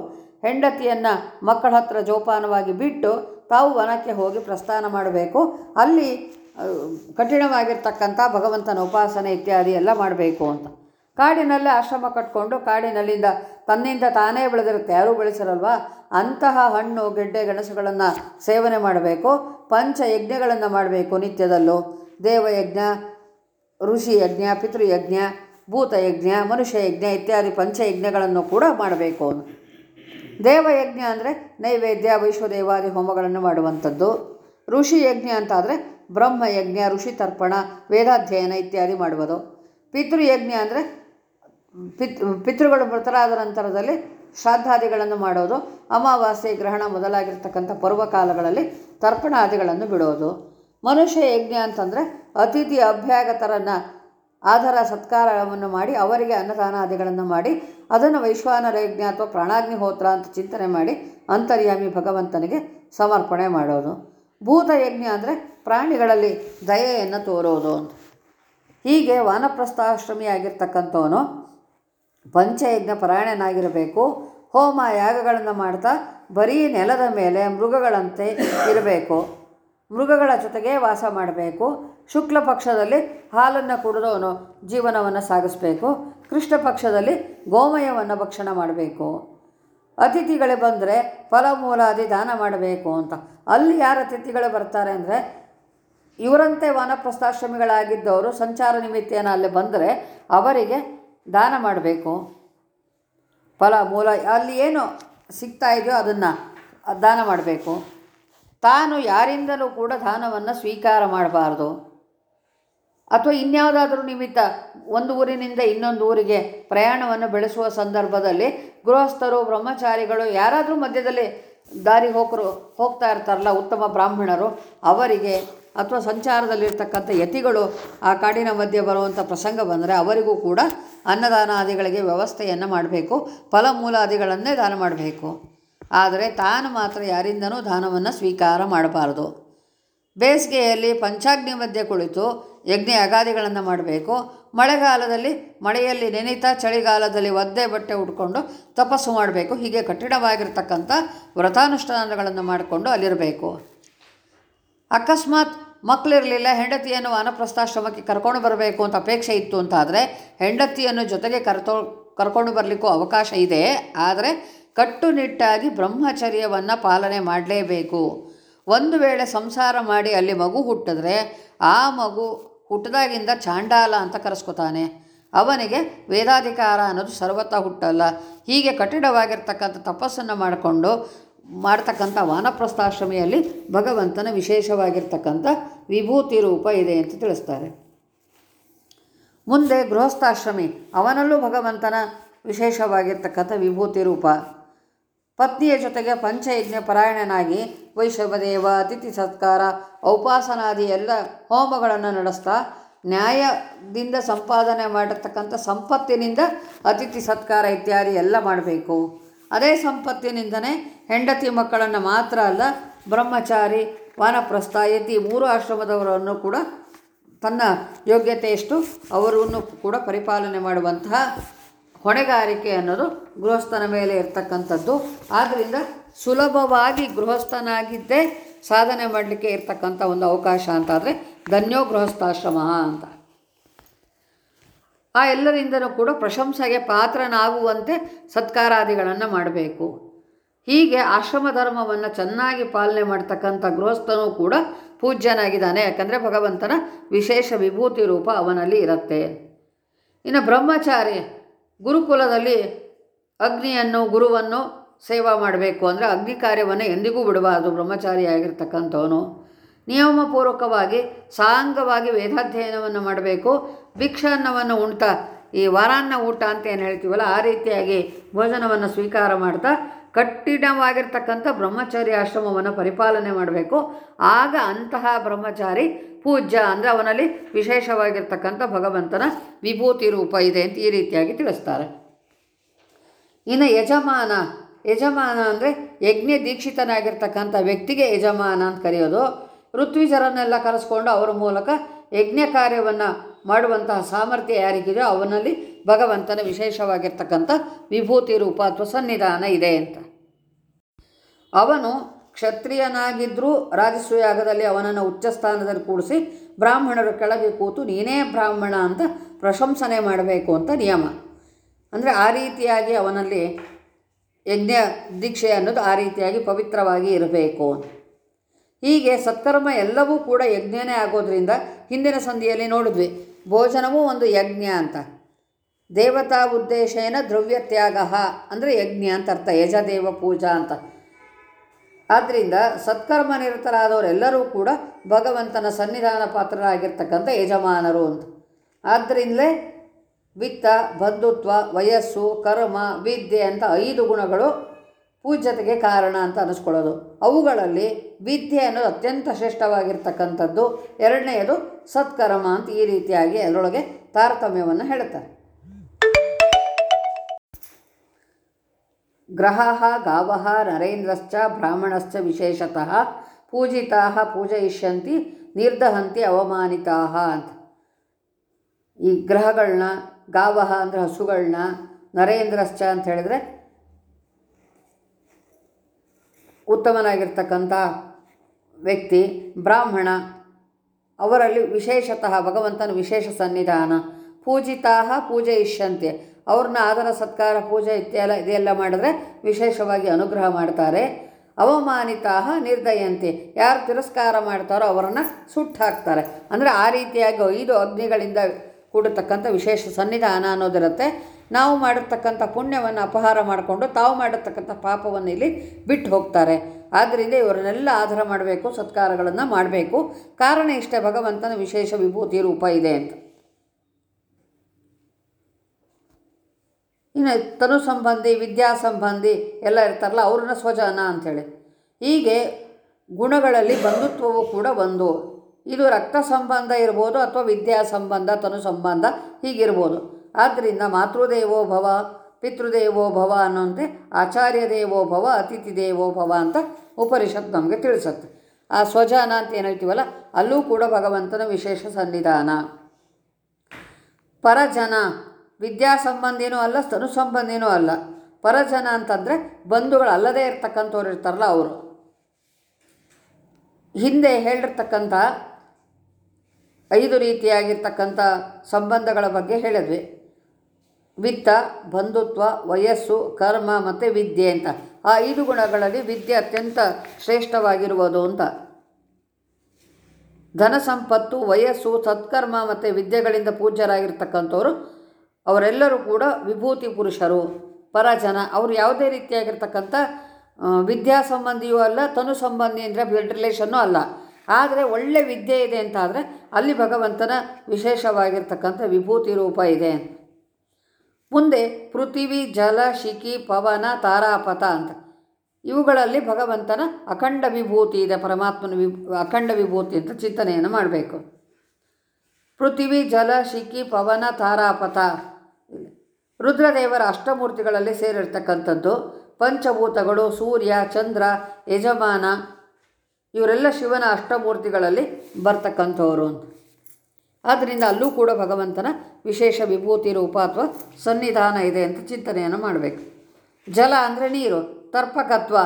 ಹೆಂಡತಿಯನ್ನು ಮಕ್ಕಳ ಹತ್ರ ಜೋಪಾನವಾಗಿ ಬಿಟ್ಟು ತಾವು ವನಕ್ಕೆ ಹೋಗಿ ಪ್ರಸ್ಥಾನ ಮಾಡಬೇಕು. ಅಲ್ಲಿ ಕಠಿಣವಾಗಿರ್ತಕ್ಕಂಥ ಭಗವಂತನ ಉಪಾಸನೆ ಇತ್ಯಾದಿ ಎಲ್ಲ ಮಾಡಬೇಕು ಅಂತ. ಕಾಡಿನಲ್ಲೇ ಆಶ್ರಮ ಕಟ್ಕೊಂಡು ಕಾಡಿನಲ್ಲಿಂದ ತನ್ನಿಂದ ತಾನೇ ಬೆಳೆದಿರುತ್ತೆ ಯಾರೂ ಬೆಳೆಸಿರಲ್ವಾ? ಅಂತಹ ಹಣ್ಣು, ಗೆಡ್ಡೆ, ಗೆಣಸುಗಳನ್ನು ಸೇವನೆ ಮಾಡಬೇಕು, ಪಂಚ ಯಜ್ಞಗಳನ್ನು ಮಾಡಬೇಕು ನಿತ್ಯದಲ್ಲೂ. ದೇವಯಜ್ಞ, ಋಷಿ ಯಜ್ಞ, ಪಿತೃಯಜ್ಞ ಭೂತಯಜ್ಞ ಮನುಷ್ಯ ಯಜ್ಞ ಇತ್ಯಾದಿ ಪಂಚಯಜ್ಞಗಳನ್ನು ಕೂಡ ಮಾಡಬೇಕು. ದೇವಯಜ್ಞ ಅಂದರೆ ನೈವೇದ್ಯ, ವೈಶ್ವದೇವಾದಿ ಹೋಮಗಳನ್ನು ಮಾಡುವಂಥದ್ದು. ಋಷಿ ಯಜ್ಞ ಅಂತಾದರೆ ಬ್ರಹ್ಮಯಜ್ಞ ಋಷಿ ತರ್ಪಣ, ವೇದಾಧ್ಯಯನ ಇತ್ಯಾದಿ ಮಾಡುವುದು. ಪಿತೃಯಜ್ಞ ಅಂದರೆ ಪಿತ್, ಪಿತೃಗಳು ಮೃತರಾದ ನಂತರದಲ್ಲಿ ಶ್ರಾದ್ದಾದಿಗಳನ್ನು ಮಾಡೋದು, ಅಮಾವಾಸ್ಯೆ ಗ್ರಹಣ ಮೊದಲಾಗಿರ್ತಕ್ಕಂಥ ಪರ್ವಕಾಲಗಳಲ್ಲಿ ತರ್ಪಣಾದಿಗಳನ್ನು ಬಿಡೋದು. ಮನುಷ್ಯ ಯಜ್ಞ ಅಂತಂದರೆ ಅತಿಥಿ ಅಭ್ಯಾಗತರನ್ನು ಆಧಾರ ಸತ್ಕಾರವನ್ನು ಮಾಡಿ, ಅವರಿಗೆ ಅನ್ನದಾನಾದಿಗಳನ್ನು ಮಾಡಿ, ಅದನ್ನು ವೈಶ್ವಾನರ ಯಜ್ಞ ಅಥವಾ ಪ್ರಾಣಾಗ್ನಿಹೋತ್ರ ಅಂತ ಚಿಂತನೆ ಮಾಡಿ ಅಂತರ್ಯಾಮಿ ಭಗವಂತನಿಗೆ ಸಮರ್ಪಣೆ ಮಾಡೋದು. ಭೂತ ಯಜ್ಞ ಅಂದರೆ ಪ್ರಾಣಿಗಳಲ್ಲಿ ದಯೆಯನ್ನು ತೋರೋದು ಅಂತ. ಹೀಗೆ ವಾನಪ್ರಸ್ಥಾಶ್ರಮಿಯಾಗಿರ್ತಕ್ಕಂಥವನು ಪಂಚಯಜ್ಞ ಪರಾಯಣನಾಗಿರಬೇಕು. ಹೋಮ ಯಾಗಗಳನ್ನು ಮಾಡ್ತಾ ಬರೀ ನೆಲದ ಮೇಲೆ ಮೃಗಗಳಂತೆ ಇರಬೇಕು. ಮೃಗಗಳ ಜೊತೆಗೆ ವಾಸ ಮಾಡಬೇಕು. ಶುಕ್ಲ ಪಕ್ಷದಲ್ಲಿ ಹಾಲನ್ನು ಕುಡಿದವನು ಜೀವನವನ್ನು ಸಾಗಿಸಬೇಕು. ಕೃಷ್ಣ ಪಕ್ಷದಲ್ಲಿ ಗೋಮಯವನ್ನು ಭಕ್ಷಣ ಮಾಡಬೇಕು. ಅತಿಥಿಗಳೇ ಬಂದರೆ ಫಲಮೂಲಾದಿ ದಾನ ಮಾಡಬೇಕು ಅಂತ. ಅಲ್ಲಿ ಯಾರು ಅತಿಥಿಗಳು ಬರ್ತಾರೆ ಅಂದರೆ ಇವರಂತೆ ವಾನಪ್ರಸ್ಥಾಶ್ರಮಿಗಳಾಗಿದ್ದವರು ಸಂಚಾರ ನಿಮಿತ್ತೇನ ಅಲ್ಲಿ ಬಂದರೆ ಅವರಿಗೆ ದಾನ ಮಾಡಬೇಕು. ಫಲ, ಮೂಲ, ಅಲ್ಲಿ ಏನು ಸಿಗ್ತಾ ಇದೆಯೋ ಅದನ್ನು ದಾನ ಮಾಡಬೇಕು. ತಾನು ಯಾರಿಂದಲೂ ಕೂಡ ದಾನವನ್ನು ಸ್ವೀಕಾರ ಮಾಡಬಾರ್ದು. ಅಥವಾ ಇನ್ಯಾವುದಾದ್ರೂ ನಿಮಿತ್ತ ಒಂದು ಊರಿನಿಂದ ಇನ್ನೊಂದು ಊರಿಗೆ ಪ್ರಯಾಣವನ್ನು ಬೆಳೆಸುವ ಸಂದರ್ಭದಲ್ಲಿ ಗೃಹಸ್ಥರು, ಬ್ರಹ್ಮಚಾರಿಗಳು, ಯಾರಾದರೂ ಮಧ್ಯದಲ್ಲಿ ದಾರಿ ಹೋಕರು ಹೋಗ್ತಾ ಇರ್ತಾರಲ್ಲ ಉತ್ತಮ ಬ್ರಾಹ್ಮಣರು, ಅವರಿಗೆ ಅಥವಾ ಸಂಚಾರದಲ್ಲಿರ್ತಕ್ಕಂಥ ಯತಿಗಳು ಆ ಕಾಡಿನ ಮಧ್ಯೆ ಬರುವಂಥ ಪ್ರಸಂಗ ಬಂದರೆ ಅವರಿಗೂ ಕೂಡ ಅನ್ನದಾನಾದಿಗಳಿಗೆ ವ್ಯವಸ್ಥೆಯನ್ನು ಮಾಡಬೇಕು, ಫಲಮೂಲಾದಿಗಳನ್ನೇ ದಾನ ಮಾಡಬೇಕು. ಆದರೆ ತಾನು ಮಾತ್ರ ಯಾರಿಂದನೂ ದಾನವನ್ನು ಸ್ವೀಕಾರ ಮಾಡಬಾರದು. ಬೇಸಿಗೆಯಲ್ಲಿ ಪಂಚಾಗ್ನಿ ಮಧ್ಯೆ ಕುಳಿತು ಯಜ್ಞ ಅಗಾದಿಗಳನ್ನು ಮಾಡಬೇಕು. ಮಳೆಗಾಲದಲ್ಲಿ ಮಳೆಯಲ್ಲಿ ನೆನೆತಾ ಚಳಿಗಾಲದಲ್ಲಿ ಒದ್ದೆ ಬಟ್ಟೆ ಉಟ್ಕೊಂಡು ತಪಸ್ಸು ಮಾಡಬೇಕು. ಹೀಗೆ ಕಠಿಣವಾಗಿರ್ತಕ್ಕಂಥ ವ್ರತಾನುಷ್ಠಾನಗಳನ್ನು ಮಾಡಿಕೊಂಡು ಅಲ್ಲಿರಬೇಕು. ಅಕಸ್ಮಾತ್ ಮಕ್ಕಳಿರಲಿಲ್ಲ ಹೆಂಡತಿಯನ್ನು ವಾನಪ್ರಸ್ಥಾಶ್ರಮಕ್ಕೆ ಕರ್ಕೊಂಡು ಬರಬೇಕು ಅಂತ ಅಪೇಕ್ಷೆ ಇತ್ತು ಅಂತಾದರೆ ಹೆಂಡತಿಯನ್ನು ಜೊತೆಗೆ ಕರ್ತೋ, ಕರ್ಕೊಂಡು ಬರಲಿಕ್ಕೂ ಅವಕಾಶ ಇದೆ. ಆದರೆ ಕಟ್ಟುನಿಟ್ಟಾಗಿ ಬ್ರಹ್ಮಚರ್ಯವನ್ನು ಪಾಲನೆ ಮಾಡಲೇಬೇಕು. ಒಂದು ವೇಳೆ ಸಂಸಾರ ಮಾಡಿ ಅಲ್ಲಿ ಮಗು ಹುಟ್ಟಿದ್ರೆ ಆ ಮಗು ಹುಟ್ಟಿದಾಗಿಂದ ಚಾಂಡಾಲ ಅಂತ ಕರೆಸ್ಕೊತಾನೆ. ಅವನಿಗೆ ವೇದಾಧಿಕಾರ ಅನ್ನೋದು ಸರ್ವತ ಹುಟ್ಟಲ್ಲ. ಹೀಗೆ ಕಠಿಣವಾಗಿರ್ತಕ್ಕಂಥ ತಪಸ್ಸನ್ನು ಮಾಡಿಕೊಂಡು ಮಾಡ್ತಕ್ಕಂಥ ವಾನಪ್ರಸ್ಥಾಶ್ರಮಿಯಲ್ಲಿ ಭಗವಂತನ ವಿಶೇಷವಾಗಿರ್ತಕ್ಕಂಥ ವಿಭೂತಿ ರೂಪ ಇದೆ ಅಂತ ತಿಳಿಸ್ತಾರೆ. ಮುಂದೆ ಗೃಹಸ್ಥಾಶ್ರಮಿ, ಅವನಲ್ಲೂ ಭಗವಂತನ ವಿಶೇಷವಾಗಿರ್ತಕ್ಕಂಥ ವಿಭೂತಿ ರೂಪ. ಪತ್ನಿಯ ಜೊತೆಗೆ ಪಂಚಯಜ್ಞ ಪರಾಯಣನಾಗಿ ವೈಷವದೇವ ಅತಿಥಿ ಸತ್ಕಾರ, ಔಪಾಸನಾದಿ ಎಲ್ಲ ಹೋಮಗಳನ್ನು ನಡೆಸ್ತಾ ನ್ಯಾಯದಿಂದ ಸಂಪಾದನೆ ಮಾಡಿರ್ತಕ್ಕಂಥ ಸಂಪತ್ತಿನಿಂದ ಅತಿಥಿ ಸತ್ಕಾರ ಇತ್ಯಾದಿ ಎಲ್ಲ ಮಾಡಬೇಕು. ಅದೇ ಸಂಪತ್ತಿನಿಂದನೇ ಹೆಂಡತಿ ಮಕ್ಕಳನ್ನು ಮಾತ್ರ ಅಲ್ಲ, ಬ್ರಹ್ಮಚಾರಿ, ವಾನಪ್ರಸ್ಥ ಯತಿ ಮೂರು ಆಶ್ರಮದವರನ್ನು ಕೂಡ ತನ್ನ ಯೋಗ್ಯತೆಯಷ್ಟು ಅವರನ್ನು ಕೂಡ ಪರಿಪಾಲನೆ ಮಾಡುವಂತಹ ಹೊಣೆಗಾರಿಕೆ ಅನ್ನೋದು ಗೃಹಸ್ಥನ ಮೇಲೆ ಇರ್ತಕ್ಕಂಥದ್ದು. ಆದ್ದರಿಂದ ಸುಲಭವಾಗಿ ಗೃಹಸ್ಥನಾಗಿದ್ದೇ ಸಾಧನೆ ಮಾಡಲಿಕ್ಕೆ ಇರ್ತಕ್ಕಂಥ ಒಂದು ಅವಕಾಶ ಅಂತಾದರೆ ಧನ್ಯೋ ಗೃಹಸ್ಥಾಶ್ರಮ ಅಂತ. ಆ ಎಲ್ಲರಿಂದಲೂ ಕೂಡ ಪ್ರಶಂಸೆಗೆ ಪಾತ್ರನಾಗುವಂತೆ ಸತ್ಕಾರಾದಿಗಳನ್ನು ಮಾಡಬೇಕು. ಹೀಗೆ ಆಶ್ರಮ ಧರ್ಮವನ್ನು ಚೆನ್ನಾಗಿ ಪಾಲನೆ ಮಾಡ್ತಕ್ಕಂಥ ಗೃಹಸ್ಥನೂ ಕೂಡ ಪೂಜ್ಯನಾಗಿದ್ದಾನೆ. ಯಾಕಂದರೆ ಭಗವಂತನ ವಿಶೇಷ ವಿಭೂತಿ ರೂಪ ಅವನಲ್ಲಿ ಇರುತ್ತೆ. ಇನ್ನು ಬ್ರಹ್ಮಚಾರಿ ಗುರುಕುಲದಲ್ಲಿ ಅಗ್ನಿಯನ್ನು, ಗುರುವನ್ನು ಸೇವಾ ಮಾಡಬೇಕು ಅಂದರೆ ಅಗ್ನಿ ಕಾರ್ಯವನ್ನು ಎಂದಿಗೂ ಬಿಡಬಾರ್ದು. ಬ್ರಹ್ಮಚಾರಿಯಾಗಿರ್ತಕ್ಕಂಥವನು ನಿಯಮಪೂರ್ವಕವಾಗಿ ಸಾಂಗವಾಗಿ ವೇದಾಧ್ಯಯನವನ್ನು ಮಾಡಬೇಕು. ಭಿಕ್ಷಾನ್ನವನ್ನು ಉಣ್ತಾ, ಈ ವಾರಾನ್ನ ಊಟ ಅಂತ ಏನು ಹೇಳ್ತೀವಲ್ಲ, ಆ ರೀತಿಯಾಗಿ ಭೋಜನವನ್ನು ಸ್ವೀಕಾರ ಮಾಡ್ತಾ, ಕಠಿಣವಾಗಿರ್ತಕ್ಕಂಥ ಬ್ರಹ್ಮಚಾರಿ ಆಶ್ರಮವನ್ನು ಪರಿಪಾಲನೆ ಮಾಡಬೇಕು. ಆಗ ಅಂತಹ ಬ್ರಹ್ಮಚಾರಿ ಪೂಜ್ಯ ಅಂದರೆ ಅವನಲ್ಲಿ ವಿಶೇಷವಾಗಿರ್ತಕ್ಕಂಥ ಭಗವಂತನ ವಿಭೂತಿ ರೂಪ ಇದೆ ಅಂತ ಈ ರೀತಿಯಾಗಿ ತಿಳಿಸ್ತಾರೆ. ಇನ್ನು ಯಜಮಾನ ಯಜಮಾನ ಅಂದರೆ ಯಜ್ಞ ದೀಕ್ಷಿತನಾಗಿರ್ತಕ್ಕಂಥ ವ್ಯಕ್ತಿಗೆ ಯಜಮಾನ ಅಂತ ಕರೆಯೋದು. ಋತ್ವಿಜರನ್ನೆಲ್ಲ ಕರೆಸ್ಕೊಂಡು ಅವರ ಮೂಲಕ ಯಜ್ಞ ಕಾರ್ಯವನ್ನು ಮಾಡುವಂತಹ ಸಾಮರ್ಥ್ಯ ಯಾರಿಗಿದೆಯೋ ಅವನಲ್ಲಿ ಭಗವಂತನ ವಿಶೇಷವಾಗಿರ್ತಕ್ಕಂಥ ವಿಭೂತಿ ರೂಪ ಅಥವಾ ಸನ್ನಿಧಾನ ಇದೆ ಅಂತ. ಅವನು ಕ್ಷತ್ರಿಯನಾಗಿದ್ದರೂ ರಾಜಸೂಯಾಗದಲ್ಲಿ ಅವನನ್ನು ಉಚ್ಚ ಸ್ಥಾನದಲ್ಲಿ ಕೂಡಿಸಿ ಬ್ರಾಹ್ಮಣರು ಕೆಳಗೆ ಕೂತು ನೀನೇ ಬ್ರಾಹ್ಮಣ ಅಂತ ಪ್ರಶಂಸನೆ ಮಾಡಬೇಕು ಅಂತ ನಿಯಮ. ಅಂದರೆ ಆ ರೀತಿಯಾಗಿ ಅವನಲ್ಲಿ ಯಜ್ಞ ದೀಕ್ಷೆ ಅನ್ನೋದು ಆ ರೀತಿಯಾಗಿ ಪವಿತ್ರವಾಗಿ ಇರಬೇಕು. ಹೀಗೆ ಸತ್ಕರ್ಮ ಎಲ್ಲವೂ ಕೂಡ ಯಜ್ಞನೇ ಆಗೋದ್ರಿಂದ ಹಿಂದಿನ ಸಂಧಿಯಲ್ಲಿ ನೋಡಿದ್ವಿ. ಭೋಜನವೂ ಒಂದು ಯಜ್ಞ ಅಂತ. ದೇವತಾ ಉದ್ದೇಶೇನ ಧ್ರುವ್ಯ ತ್ಯಾಗ ಅಂದರೆ ಯಜ್ಞ ಅಂತ ಅರ್ಥ, ಯಜದೇವ ಪೂಜಾ ಅಂತ. ಆದ್ದರಿಂದ ಸತ್ಕರ್ಮ ನಿರತರಾದವರೆಲ್ಲರೂ ಕೂಡ ಭಗವಂತನ ಸನ್ನಿಧಾನ ಪಾತ್ರರಾಗಿರ್ತಕ್ಕಂಥ ಯಜಮಾನರು ಅಂತ. ಆದ್ದರಿಂದಲೇ ವಿತ್ತ, ಬಂಧುತ್ವ, ವಯಸ್ಸು, ಕರ್ಮ, ವಿದ್ಯೆ ಅಂತ ಐದು ಗುಣಗಳು ಪೂಜ್ಯತೆಗೆ ಕಾರಣ ಅಂತ ಅನಿಸ್ಕೊಳ್ಳೋದು. ಅವುಗಳಲ್ಲಿ ವಿದ್ಯೆ ಅನ್ನೋದು ಅತ್ಯಂತ ಶ್ರೇಷ್ಠವಾಗಿರ್ತಕ್ಕಂಥದ್ದು. ಎರಡನೆಯದು ಸತ್ಕರ್ಮ ಅಂತ ಈ ರೀತಿಯಾಗಿ ಅದರೊಳಗೆ ತಾರತಮ್ಯವನ್ನು ಹೇಳ್ತಾರೆ ಗ್ರಹ ಗಾವ ನರೇಂದ್ರಶ್ಚ ಬ್ರಾಹ್ಮಣಶ್ಚ ವಿಶೇಷತಃ ಪೂಜಿತಾ ಪೂಜಯಿಷ್ಯಂತಿ ನಿರ್ದಹಂತಿ ಅವಮಾನಿತಾ ಅಂತ. ಈ ಗ್ರಹಗಳನ್ನ ಗಾವಹ ಅಂದರೆ ಹಸುಗಳನ್ನ ನರೇಂದ್ರಶ್ಚ ಅಂತ ಹೇಳಿದರೆ ಉತ್ತಮನಾಗಿರ್ತಕ್ಕಂಥ ವ್ಯಕ್ತಿ, ಬ್ರಾಹ್ಮಣ, ಅವರಲ್ಲಿ ವಿಶೇಷತಃ ಭಗವಂತನ ವಿಶೇಷ ಸನ್ನಿಧಾನ. ಪೂಜಿತಾ ಪೂಜಯಿಷ್ಯಂತೆ. ಅವ್ರನ್ನ ಆದರ ಸತ್ಕಾರ, ಪೂಜೆ ಇತ್ಯೆಲ್ಲ ಇದೆಲ್ಲ ಮಾಡಿದ್ರೆ ವಿಶೇಷವಾಗಿ ಅನುಗ್ರಹ ಮಾಡ್ತಾರೆ. ಅವಮಾನಿತಾ ನಿರ್ದಯಂತೆ. ಯಾರು ತಿರಸ್ಕಾರ ಮಾಡ್ತಾರೋ ಅವರನ್ನು ಸುಟ್ಟು ಹಾಕ್ತಾರೆ ಅಂದರೆ ಆ ರೀತಿಯಾಗಿ ಐದು ಅಗ್ನಿಗಳಿಂದ ಕೂಡತಕ್ಕಂಥ ವಿಶೇಷ ಸನ್ನಿಧಾನ ಅನ್ನೋದಿರುತ್ತೆ. ನಾವು ಮಾಡಿರ್ತಕ್ಕಂಥ ಪುಣ್ಯವನ್ನು ಅಪಹಾರ ಮಾಡಿಕೊಂಡು ತಾವು ಮಾಡಿರ್ತಕ್ಕಂಥ ಪಾಪವನ್ನು ಇಲ್ಲಿ ಬಿಟ್ಟು ಹೋಗ್ತಾರೆ. ಆದ್ದರಿಂದ ಇವರನ್ನೆಲ್ಲ ಆಧಾರ ಮಾಡಬೇಕು, ಸತ್ಕಾರಗಳನ್ನು ಮಾಡಬೇಕು. ಕಾರಣ ಇಷ್ಟೇ, ಭಗವಂತನ ವಿಶೇಷ ವಿಭೂತಿ ರೂಪ ಇದೆ ಅಂತ. ಇನ್ನು ತನು ಸಂಬಂಧಿ, ವಿದ್ಯಾ ಸಂಬಂಧಿ ಎಲ್ಲ ಇರ್ತಾರಲ್ಲ, ಅವ್ರನ್ನ ಸ್ವಜನ ಅಂಥೇಳಿ. ಹೀಗೆ ಗುಣಗಳಲ್ಲಿ ಬಂಧುತ್ವವು ಕೂಡ ಒಂದು. ಇದು ರಕ್ತ ಸಂಬಂಧ ಇರ್ಬೋದು ಅಥವಾ ವಿದ್ಯಾ ಸಂಬಂಧ, ತನು ಸಂಬಂಧ ಹೀಗಿರ್ಬೋದು. ಆದ್ದರಿಂದ ಮಾತೃದೇವೋ ಭವ, ಪಿತೃದೇವೋ ಭವ ಅನ್ನೋಂತೆ ಆಚಾರ್ಯ ದೇವೋ ಭವ ಅತಿಥಿ ದೇವೋ ಭವ ಅಂತ ಉಪನಿಷತ್ ನಮಗೆ ತಿಳಿಸುತ್ತೆ. ಆ ಸ್ವಜಾನ ಅಂತ ಏನು ಹೇಳ್ತೀವಲ್ಲ ಅಲ್ಲೂ ಕೂಡ ಭಗವಂತನ ವಿಶೇಷ ಸನ್ನಿಧಾನ. ಪರಜನ, ವಿದ್ಯಾ ಸಂಬಂಧಿನೂ ಅಲ್ಲ, ಸ್ತನು ಸಂಬಂಧಿನೂ ಅಲ್ಲ. ಪರಜನ ಅಂತಂದರೆ ಬಂಧುಗಳು ಅಲ್ಲದೇ ಇರ್ತಕ್ಕಂಥವ್ರು ಇರ್ತಾರಲ್ಲ ಅವರು. ಹಿಂದೆ ಹೇಳಿರ್ತಕ್ಕಂಥ ಐದು ರೀತಿಯಾಗಿರ್ತಕ್ಕಂಥ ಸಂಬಂಧಗಳ ಬಗ್ಗೆ ಹೇಳಿದ್ವಿ. ವಿತ್ತ, ಬಂಧುತ್ವ, ವಯಸ್ಸು, ಕರ್ಮ ಮತ್ತು ವಿದ್ಯೆ ಅಂತ. ಆ ಐದು ಗುಣಗಳಲ್ಲಿ ವಿದ್ಯೆ ಅತ್ಯಂತ ಶ್ರೇಷ್ಠವಾಗಿರುವುದು ಅಂತ. ಧನ ಸಂಪತ್ತು, ವಯಸ್ಸು, ಸತ್ಕರ್ಮ ಮತ್ತು ವಿದ್ಯೆಗಳಿಂದ ಪೂಜ್ಯರಾಗಿರ್ತಕ್ಕಂಥವ್ರು, ಅವರೆಲ್ಲರೂ ಕೂಡ ವಿಭೂತಿ ಪುರುಷರು, ಪರಜನ, ಅವರು ಯಾವುದೇ ರೀತಿಯಾಗಿರ್ತಕ್ಕಂಥ ವಿದ್ಯಾ ಸಂಬಂಧಿಯೂ ಅಲ್ಲ, ತನು ಸಂಬಂಧಿ ಅಂದರೆ ಬ್ಲಡ್ ರಿಲೇಷನ್ನೂ ಅಲ್ಲ. ಆದರೆ ಒಳ್ಳೆ ವಿದ್ಯೆ ಇದೆ ಅಂತಾದರೆ ಅಲ್ಲಿ ಭಗವಂತನ ವಿಶೇಷವಾಗಿರ್ತಕ್ಕಂಥ ವಿಭೂತಿ ರೂಪ ಇದೆ ಮುಂದೆ ಪೃಥ್ವಿ, ಜಲ, ಶಿಖಿ, ಪವನ, ತಾರಾಪಥ ಅಂತ. ಇವುಗಳಲ್ಲಿ ಭಗವಂತನ ಅಖಂಡ ವಿಭೂತಿ ಇದೆ, ಪರಮಾತ್ಮನ ವಿ ಅಖಂಡ ವಿಭೂತಿ ಅಂತ ಚಿಂತನೆಯನ್ನು ಮಾಡಬೇಕು. ಪೃಥ್ವಿ, ಜಲ, ಶಿಖಿ, ಪವನ, ತಾರಾಪಥ. ರುದ್ರದೇವರ ಅಷ್ಟಮೂರ್ತಿಗಳಲ್ಲಿ ಸೇರಿರ್ತಕ್ಕಂಥದ್ದು ಪಂಚಭೂತಗಳು, ಸೂರ್ಯ, ಚಂದ್ರ, ಯಜಮಾನ, ಇವರೆಲ್ಲ ಶಿವನ ಅಷ್ಟಮೂರ್ತಿಗಳಲ್ಲಿ ಬರ್ತಕ್ಕಂಥವ್ರು ಅಂತ. ಆದ್ದರಿಂದ ಅಲ್ಲೂ ಕೂಡ ಭಗವಂತನ ವಿಶೇಷ ವಿಭೂತಿ ರೂಪ ಅಥವಾ ಸನ್ನಿಧಾನ ಇದೆ ಅಂತ ಚಿಂತನೆಯನ್ನು ಮಾಡಬೇಕು. ಜಲ ಅಂದರೆ ನೀರು, ತರ್ಪಕತ್ವ.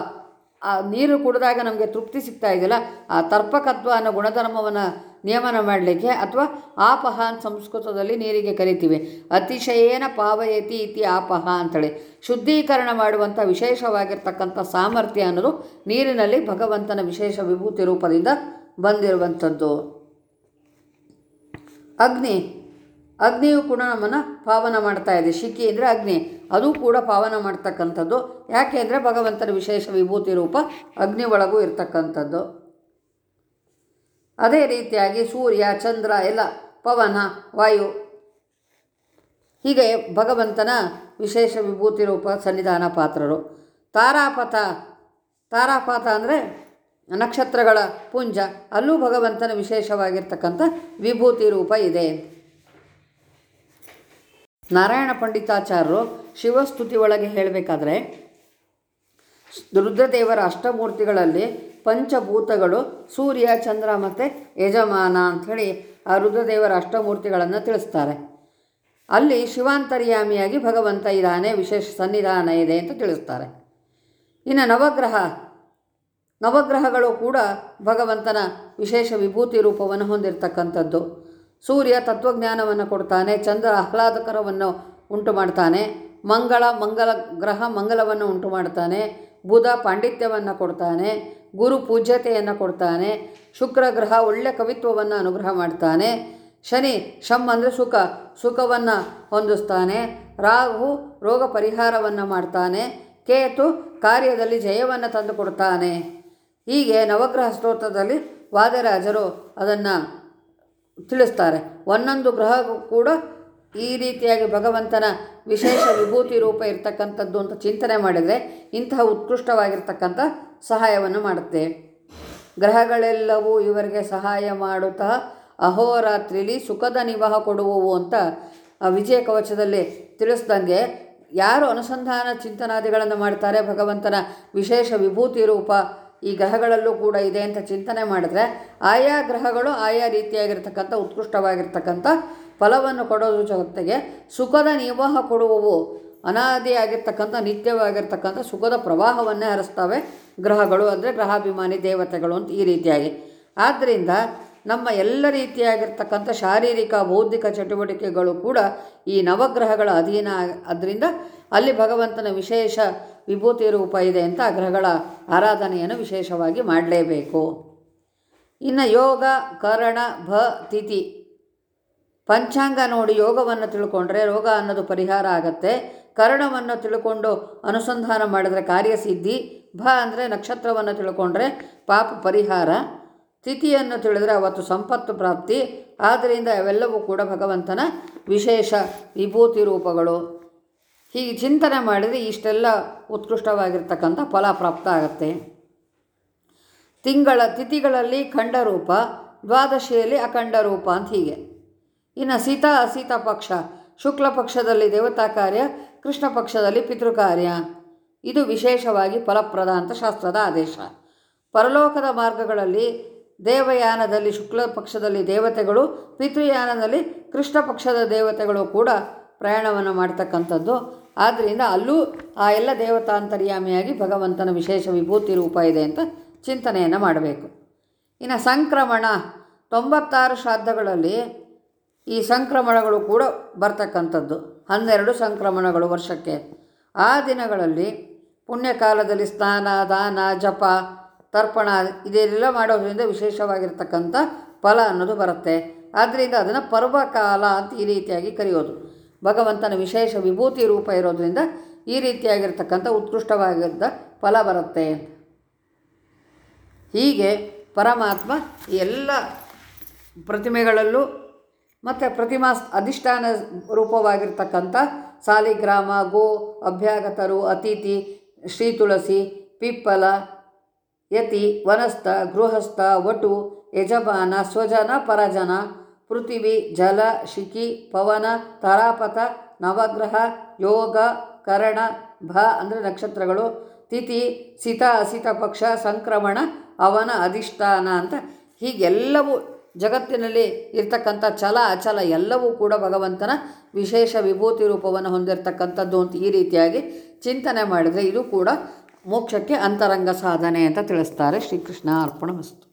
ಆ ನೀರು ಕುಡಿದಾಗ ನಮಗೆ ತೃಪ್ತಿ ಸಿಗ್ತಾ ಇದೆಯಲ್ಲ, ಆ ತರ್ಪಕತ್ವ ಅನ್ನೋ ಗುಣಧರ್ಮವನ್ನು ನಿಯಮನ ಮಾಡಲಿಕ್ಕೆ ಅಥವಾ ಆಪಹ ಅಂತ ಸಂಸ್ಕೃತದಲ್ಲಿ ನೀರಿಗೆ ಕರಿತೀವಿ. ಅತಿಶಯೇನ ಪಾವಯತಿ ಇತಿ ಆಪಹ ಅಂತೇಳಿ. ಶುದ್ಧೀಕರಣ ಮಾಡುವಂಥ ವಿಶೇಷವಾಗಿರ್ತಕ್ಕಂಥ ಸಾಮರ್ಥ್ಯ ಅನ್ನೋದು ನೀರಿನಲ್ಲಿ ಭಗವಂತನ ವಿಶೇಷ ವಿಭೂತಿ ರೂಪದಿಂದ ಬಂದಿರುವಂಥದ್ದು. ಅಗ್ನಿ. ಅಗ್ನಿಯು ಕೂಡ ನಮ್ಮನ್ನು ಪಾವನ ಮಾಡ್ತಾ ಇದೆ. ಶಿಖಿ ಅಂದರೆ ಅಗ್ನಿ. ಅದು ಕೂಡ ಪಾವನ ಮಾಡ್ತಕ್ಕಂಥದ್ದು. ಯಾಕೆ ಅಂದರೆ ಭಗವಂತನ ವಿಶೇಷ ವಿಭೂತಿ ರೂಪ ಅಗ್ನಿ ಒಳಗೂ ಇರ್ತಕ್ಕಂಥದ್ದು. ಅದೇ ರೀತಿಯಾಗಿ ಸೂರ್ಯ, ಚಂದ್ರ, ಎಲ್ಲ ಪವನ, ವಾಯು. ಹೀಗೆ ಭಗವಂತನ ವಿಶೇಷ ವಿಭೂತಿ ರೂಪ ಸನ್ನಿಧಾನ ಪಾತ್ರರು. ತಾರಾಪಥ. ತಾರಾಪಥ ಅಂದರೆ ನಕ್ಷತ್ರಗಳ ಪುಂಜ ಅಲ್ಲೂ ಭಗವಂತನ ವಿಶೇಷವಾಗಿರ್ತಕ್ಕಂಥ ವಿಭೂತಿ ರೂಪ ಇದೆ. ನಾರಾಯಣ ಪಂಡಿತಾಚಾರ್ಯರು ಶಿವಸ್ತುತಿ ಒಳಗೆ ಹೇಳಬೇಕಾದ್ರೆ, ರುದ್ರದೇವರ ಅಷ್ಟಮೂರ್ತಿಗಳಲ್ಲಿ ಪಂಚಭೂತಗಳು ಸೂರ್ಯ, ಚಂದ್ರ ಮತ್ತು ಯಜಮಾನ ಅಂಥೇಳಿ ಆ ರುದ್ರದೇವರ ಅಷ್ಟಮೂರ್ತಿಗಳನ್ನು ತಿಳಿಸ್ತಾರೆ. ಅಲ್ಲಿ ಶಿವಾಂತರ್ಯಾಮಿಯಾಗಿ ಭಗವಂತ ಇದ್ದಾನೆ, ವಿಶೇಷ ಸನ್ನಿಧಾನ ಇದೆ ಅಂತ ತಿಳಿಸ್ತಾರೆ. ಇನ್ನು ನವಗ್ರಹ ನವಗ್ರಹಗಳು ಕೂಡ ಭಗವಂತನ ವಿಶೇಷ ವಿಭೂತಿ ರೂಪವನ್ನು ಹೊಂದಿರತಕ್ಕಂಥದ್ದು. ಸೂರ್ಯ ತತ್ವಜ್ಞಾನವನ್ನು ಕೊಡ್ತಾನೆ, ಚಂದ್ರ ಆಹ್ಲಾದಕರವನ್ನು ಉಂಟು ಮಾಡ್ತಾನೆ, ಮಂಗಳ, ಮಂಗಲ ಗ್ರಹ ಮಂಗಲವನ್ನು ಉಂಟು ಮಾಡ್ತಾನೆ, ಬುಧ ಪಾಂಡಿತ್ಯವನ್ನು ಕೊಡ್ತಾನೆ, ಗುರು ಪೂಜ್ಯತೆಯನ್ನು ಕೊಡ್ತಾನೆ, ಶುಕ್ರ ಗ್ರಹ ಒಳ್ಳೆಯ ಕವಿತ್ವವನ್ನು ಅನುಗ್ರಹ ಮಾಡ್ತಾನೆ, ಶನಿ ಶಮ್ ಅಂದರೆ ಸುಖ, ಸುಖವನ್ನು ಹೊಂದಿಸ್ತಾನೆ, ರಾಹು ರೋಗ ಪರಿಹಾರವನ್ನು ಮಾಡ್ತಾನೆ, ಕೇತು ಕಾರ್ಯದಲ್ಲಿ ಜಯವನ್ನು ತಂದು ಕೊಡ್ತಾನೆ ಹೀಗೆ ನವಗ್ರಹ ಸ್ತೋತ್ರದಲ್ಲಿ ವಾದರಾಜರು ಅದನ್ನು ತಿಳಿಸ್ತಾರೆ. ಒಂದೊಂದು ಗ್ರಹ ಕೂಡ ಈ ರೀತಿಯಾಗಿ ಭಗವಂತನ ವಿಶೇಷ ವಿಭೂತಿ ರೂಪ ಇರ್ತಕ್ಕಂಥದ್ದು ಅಂತ ಚಿಂತನೆ ಮಾಡಿದರೆ ಇಂತಹ ಉತ್ಕೃಷ್ಟವಾಗಿರ್ತಕ್ಕಂಥ ಸಹಾಯವನ್ನು ಮಾಡುತ್ತೆ. ಗ್ರಹಗಳೆಲ್ಲವೂ ಇವರಿಗೆ ಸಹಾಯ ಮಾಡುತ್ತಾ ಅಹೋರಾತ್ರಿಲಿ ಸುಖದ ನಿವಾಹ ಕೊಡುವವು ಅಂತ ವಿಜಯ ಕವಚದಲ್ಲಿ ತಿಳಿಸ್ದಂಗೆ ಯಾರು ಅನುಸಂಧಾನ ಚಿಂತನಾದಿಗಳನ್ನು ಮಾಡ್ತಾರೆ ಭಗವಂತನ ವಿಶೇಷ ವಿಭೂತಿ ರೂಪ ಈ ಗ್ರಹಗಳಲ್ಲೂ ಕೂಡ ಇದೆ ಅಂತ ಚಿಂತನೆ ಮಾಡಿದ್ರೆ ಆಯಾ ಗ್ರಹಗಳು ಆಯಾ ರೀತಿಯಾಗಿರ್ತಕ್ಕಂಥ ಉತ್ಕೃಷ್ಟವಾಗಿರ್ತಕ್ಕಂಥ ಫಲವನ್ನು ಕೊಡೋದ್ರ ಜೊತೆಗೆ ಸುಖದ ನಿರ್ವಾಹ ಕೊಡುವವು ಅನಾದಿಯಾಗಿರ್ತಕ್ಕಂಥ ನಿತ್ಯವಾಗಿರ್ತಕ್ಕಂಥ ಸುಖದ ಪ್ರವಾಹವನ್ನೇ ಹರಿಸ್ತವೆ ಗ್ರಹಗಳು ಅಂದರೆ ಗ್ರಹಾಭಿಮಾನಿ ದೇವತೆಗಳು ಅಂತ ಈ ರೀತಿಯಾಗಿ. ಆದ್ದರಿಂದ ನಮ್ಮ ಎಲ್ಲ ರೀತಿಯಾಗಿರ್ತಕ್ಕಂಥ ಶಾರೀರಿಕ, ಬೌದ್ಧಿಕ ಚಟುವಟಿಕೆಗಳು ಕೂಡ ಈ ನವಗ್ರಹಗಳ ಅಧೀನ ಅದರಿಂದ ಅಲ್ಲಿ ಭಗವಂತನ ವಿಶೇಷ ವಿಭೂತಿ ರೂಪ ಇದೆ ಅಂತ ಗ್ರಹಗಳ ಆರಾಧನೆಯನ್ನು ವಿಶೇಷವಾಗಿ ಮಾಡಲೇಬೇಕು. ಇನ್ನು ಯೋಗ, ಕರಣ, ಭ, ತಿಥಿ. ಪಂಚಾಂಗ ನೋಡಿ ಯೋಗವನ್ನು ತಿಳ್ಕೊಂಡ್ರೆ ರೋಗ ಅನ್ನೋದು ಪರಿಹಾರ ಆಗತ್ತೆ. ಕರಣವನ್ನು ತಿಳ್ಕೊಂಡು ಅನುಸಂಧಾನ ಮಾಡಿದ್ರೆ ಕಾರ್ಯಸಿದ್ಧಿ, ಭ ಅಂದರೆ ನಕ್ಷತ್ರವನ್ನು ತಿಳ್ಕೊಂಡ್ರೆ ಪಾಪ ಪರಿಹಾರ. ತಿಥಿಯನ್ನು ತಿಳಿದ್ರೆ ಅವತ್ತು ಸಂಪತ್ತು ಪ್ರಾಪ್ತಿ. ಆದ್ದರಿಂದ ಅವೆಲ್ಲವೂ ಕೂಡ ಭಗವಂತನ ವಿಶೇಷ ವಿಭೂತಿ ರೂಪಗಳು. ಹೀಗೆ ಚಿಂತನೆ ಮಾಡಿದರೆ ಇಷ್ಟೆಲ್ಲ ಉತ್ಕೃಷ್ಟವಾಗಿರ್ತಕ್ಕಂಥ ಫಲ ಪ್ರಾಪ್ತ ಆಗುತ್ತೆ. ತಿಂಗಳ ತಿಥಿಗಳಲ್ಲಿ ಖಂಡರೂಪ, ದ್ವಾದಶಿಯಲ್ಲಿ ಅಖಂಡ ರೂಪ ಅಂತ ಹೀಗೆ. ಇನ್ನು ಸೀತಾ ಅಸೀತಾ ಪಕ್ಷ, ಶುಕ್ಲ ಪಕ್ಷದಲ್ಲಿ ದೇವತಾ ಕಾರ್ಯ, ಕೃಷ್ಣ ಪಕ್ಷದಲ್ಲಿ ಪಿತೃಕಾರ್ಯ. ಇದು ವಿಶೇಷವಾಗಿ ಫಲಪ್ರದ ಅಂತ ಶಾಸ್ತ್ರದ ಆದೇಶ. ಪರಲೋಕದ ಮಾರ್ಗಗಳಲ್ಲಿ ದೇವಯಾನದಲ್ಲಿ ಶುಕ್ಲ ಪಕ್ಷದಲ್ಲಿ ದೇವತೆಗಳು, ಪಿತೃಯಾನದಲ್ಲಿ ಕೃಷ್ಣ ಪಕ್ಷದ ದೇವತೆಗಳು ಕೂಡ ಪ್ರಯಾಣವನ್ನು ಮಾಡ್ತಕ್ಕಂಥದ್ದು. ಆದ್ದರಿಂದ ಅಲ್ಲೂ ಆ ಎಲ್ಲ ದೇವತಾಂತರ್ಯಾಮಿಯಾಗಿ ಭಗವಂತನ ವಿಶೇಷ ವಿಭೂತಿ ರೂಪ ಇದೆ ಅಂತ ಚಿಂತನೆಯನ್ನು ಮಾಡಬೇಕು. ಇನ್ನು ಸಂಕ್ರಮಣ, ತೊಂಬತ್ತಾರು ಶ್ರಾದ್ದಗಳಲ್ಲಿ ಈ ಸಂಕ್ರಮಣಗಳು ಕೂಡ ಬರ್ತಕ್ಕಂಥದ್ದು. ಹನ್ನೆರಡು ಸಂಕ್ರಮಣಗಳು ವರ್ಷಕ್ಕೆ. ಆ ದಿನಗಳಲ್ಲಿ ಪುಣ್ಯಕಾಲದಲ್ಲಿ ಸ್ನಾನ, ದಾನ, ಜಪ, ತರ್ಪಣ ಇದೆಲ್ಲ ಮಾಡೋದ್ರಿಂದ ವಿಶೇಷವಾಗಿರ್ತಕ್ಕಂಥ ಫಲ ಅನ್ನೋದು ಬರುತ್ತೆ. ಆದ್ದರಿಂದ ಅದನ್ನು ಪರ್ವಕಾಲ ಅಂತ ಈ ರೀತಿಯಾಗಿ ಕರೆಯೋದು. ಭಗವಂತನ ವಿಶೇಷ ವಿಭೂತಿ ರೂಪ ಇರೋದ್ರಿಂದ ಈ ರೀತಿಯಾಗಿರ್ತಕ್ಕಂಥ ಉತ್ಕೃಷ್ಟವಾಗಿದ್ದ ಫಲ ಬರುತ್ತೆ. ಹೀಗೆ ಪರಮಾತ್ಮ ಎಲ್ಲ ಪ್ರತಿಮೆಗಳಲ್ಲೂ ಮತ್ತು ಪ್ರತಿಮಾ ಅಧಿಷ್ಠಾನ ರೂಪವಾಗಿರ್ತಕ್ಕಂಥ ಸಾಲಿಗ್ರಾಮ, ಗೋ ಅಭ್ಯಾಗತರು, ಅತಿಥಿ, ಶ್ರೀ ತುಳಸಿ, ಪಿಪ್ಪಲ, ಯತಿ, ವನಸ್ಥ, ಗೃಹಸ್ಥ, ವಟು, ಯಜಮಾನ, ಸ್ವಜನ, ಪರಜನ ಪೃಥಿವಿ, ಜಲ, ಶಿಖಿ, ಪವನ, ತಾರಾಪಥ, ನವಗ್ರಹ, ಯೋಗ, ಕರಣ, ಭ ಅಂದರೆ ನಕ್ಷತ್ರಗಳು. ತಿಥಿ, ಸಿತ, ಅಸಿತ ಪಕ್ಷ, ಸಂಕ್ರಮಣ, ಅವನ ಅಧಿಷ್ಠಾನ ಅಂತ ಹೀಗೆಲ್ಲವೂ ಜಗತ್ತಿನಲ್ಲಿ ಇರ್ತಕ್ಕಂಥ ಛಲ, ಅಚಲ ಎಲ್ಲವೂ ಕೂಡ ಭಗವಂತನ ವಿಶೇಷ ವಿಭೂತಿ ರೂಪವನ್ನು ಹೊಂದಿರತಕ್ಕಂಥದ್ದು ಅಂತ ಈ ರೀತಿಯಾಗಿ ಚಿಂತನೆ ಮಾಡಿದರೆ ಇದು ಕೂಡ ಮೋಕ್ಷಕ್ಕೆ ಅಂತರಂಗ ಸಾಧನೆ ಅಂತ ತಿಳಿಸ್ತಾರೆ ಶ್ರೀಕೃಷ್ಣ ಅರ್ಪಣ ವಸ್ತು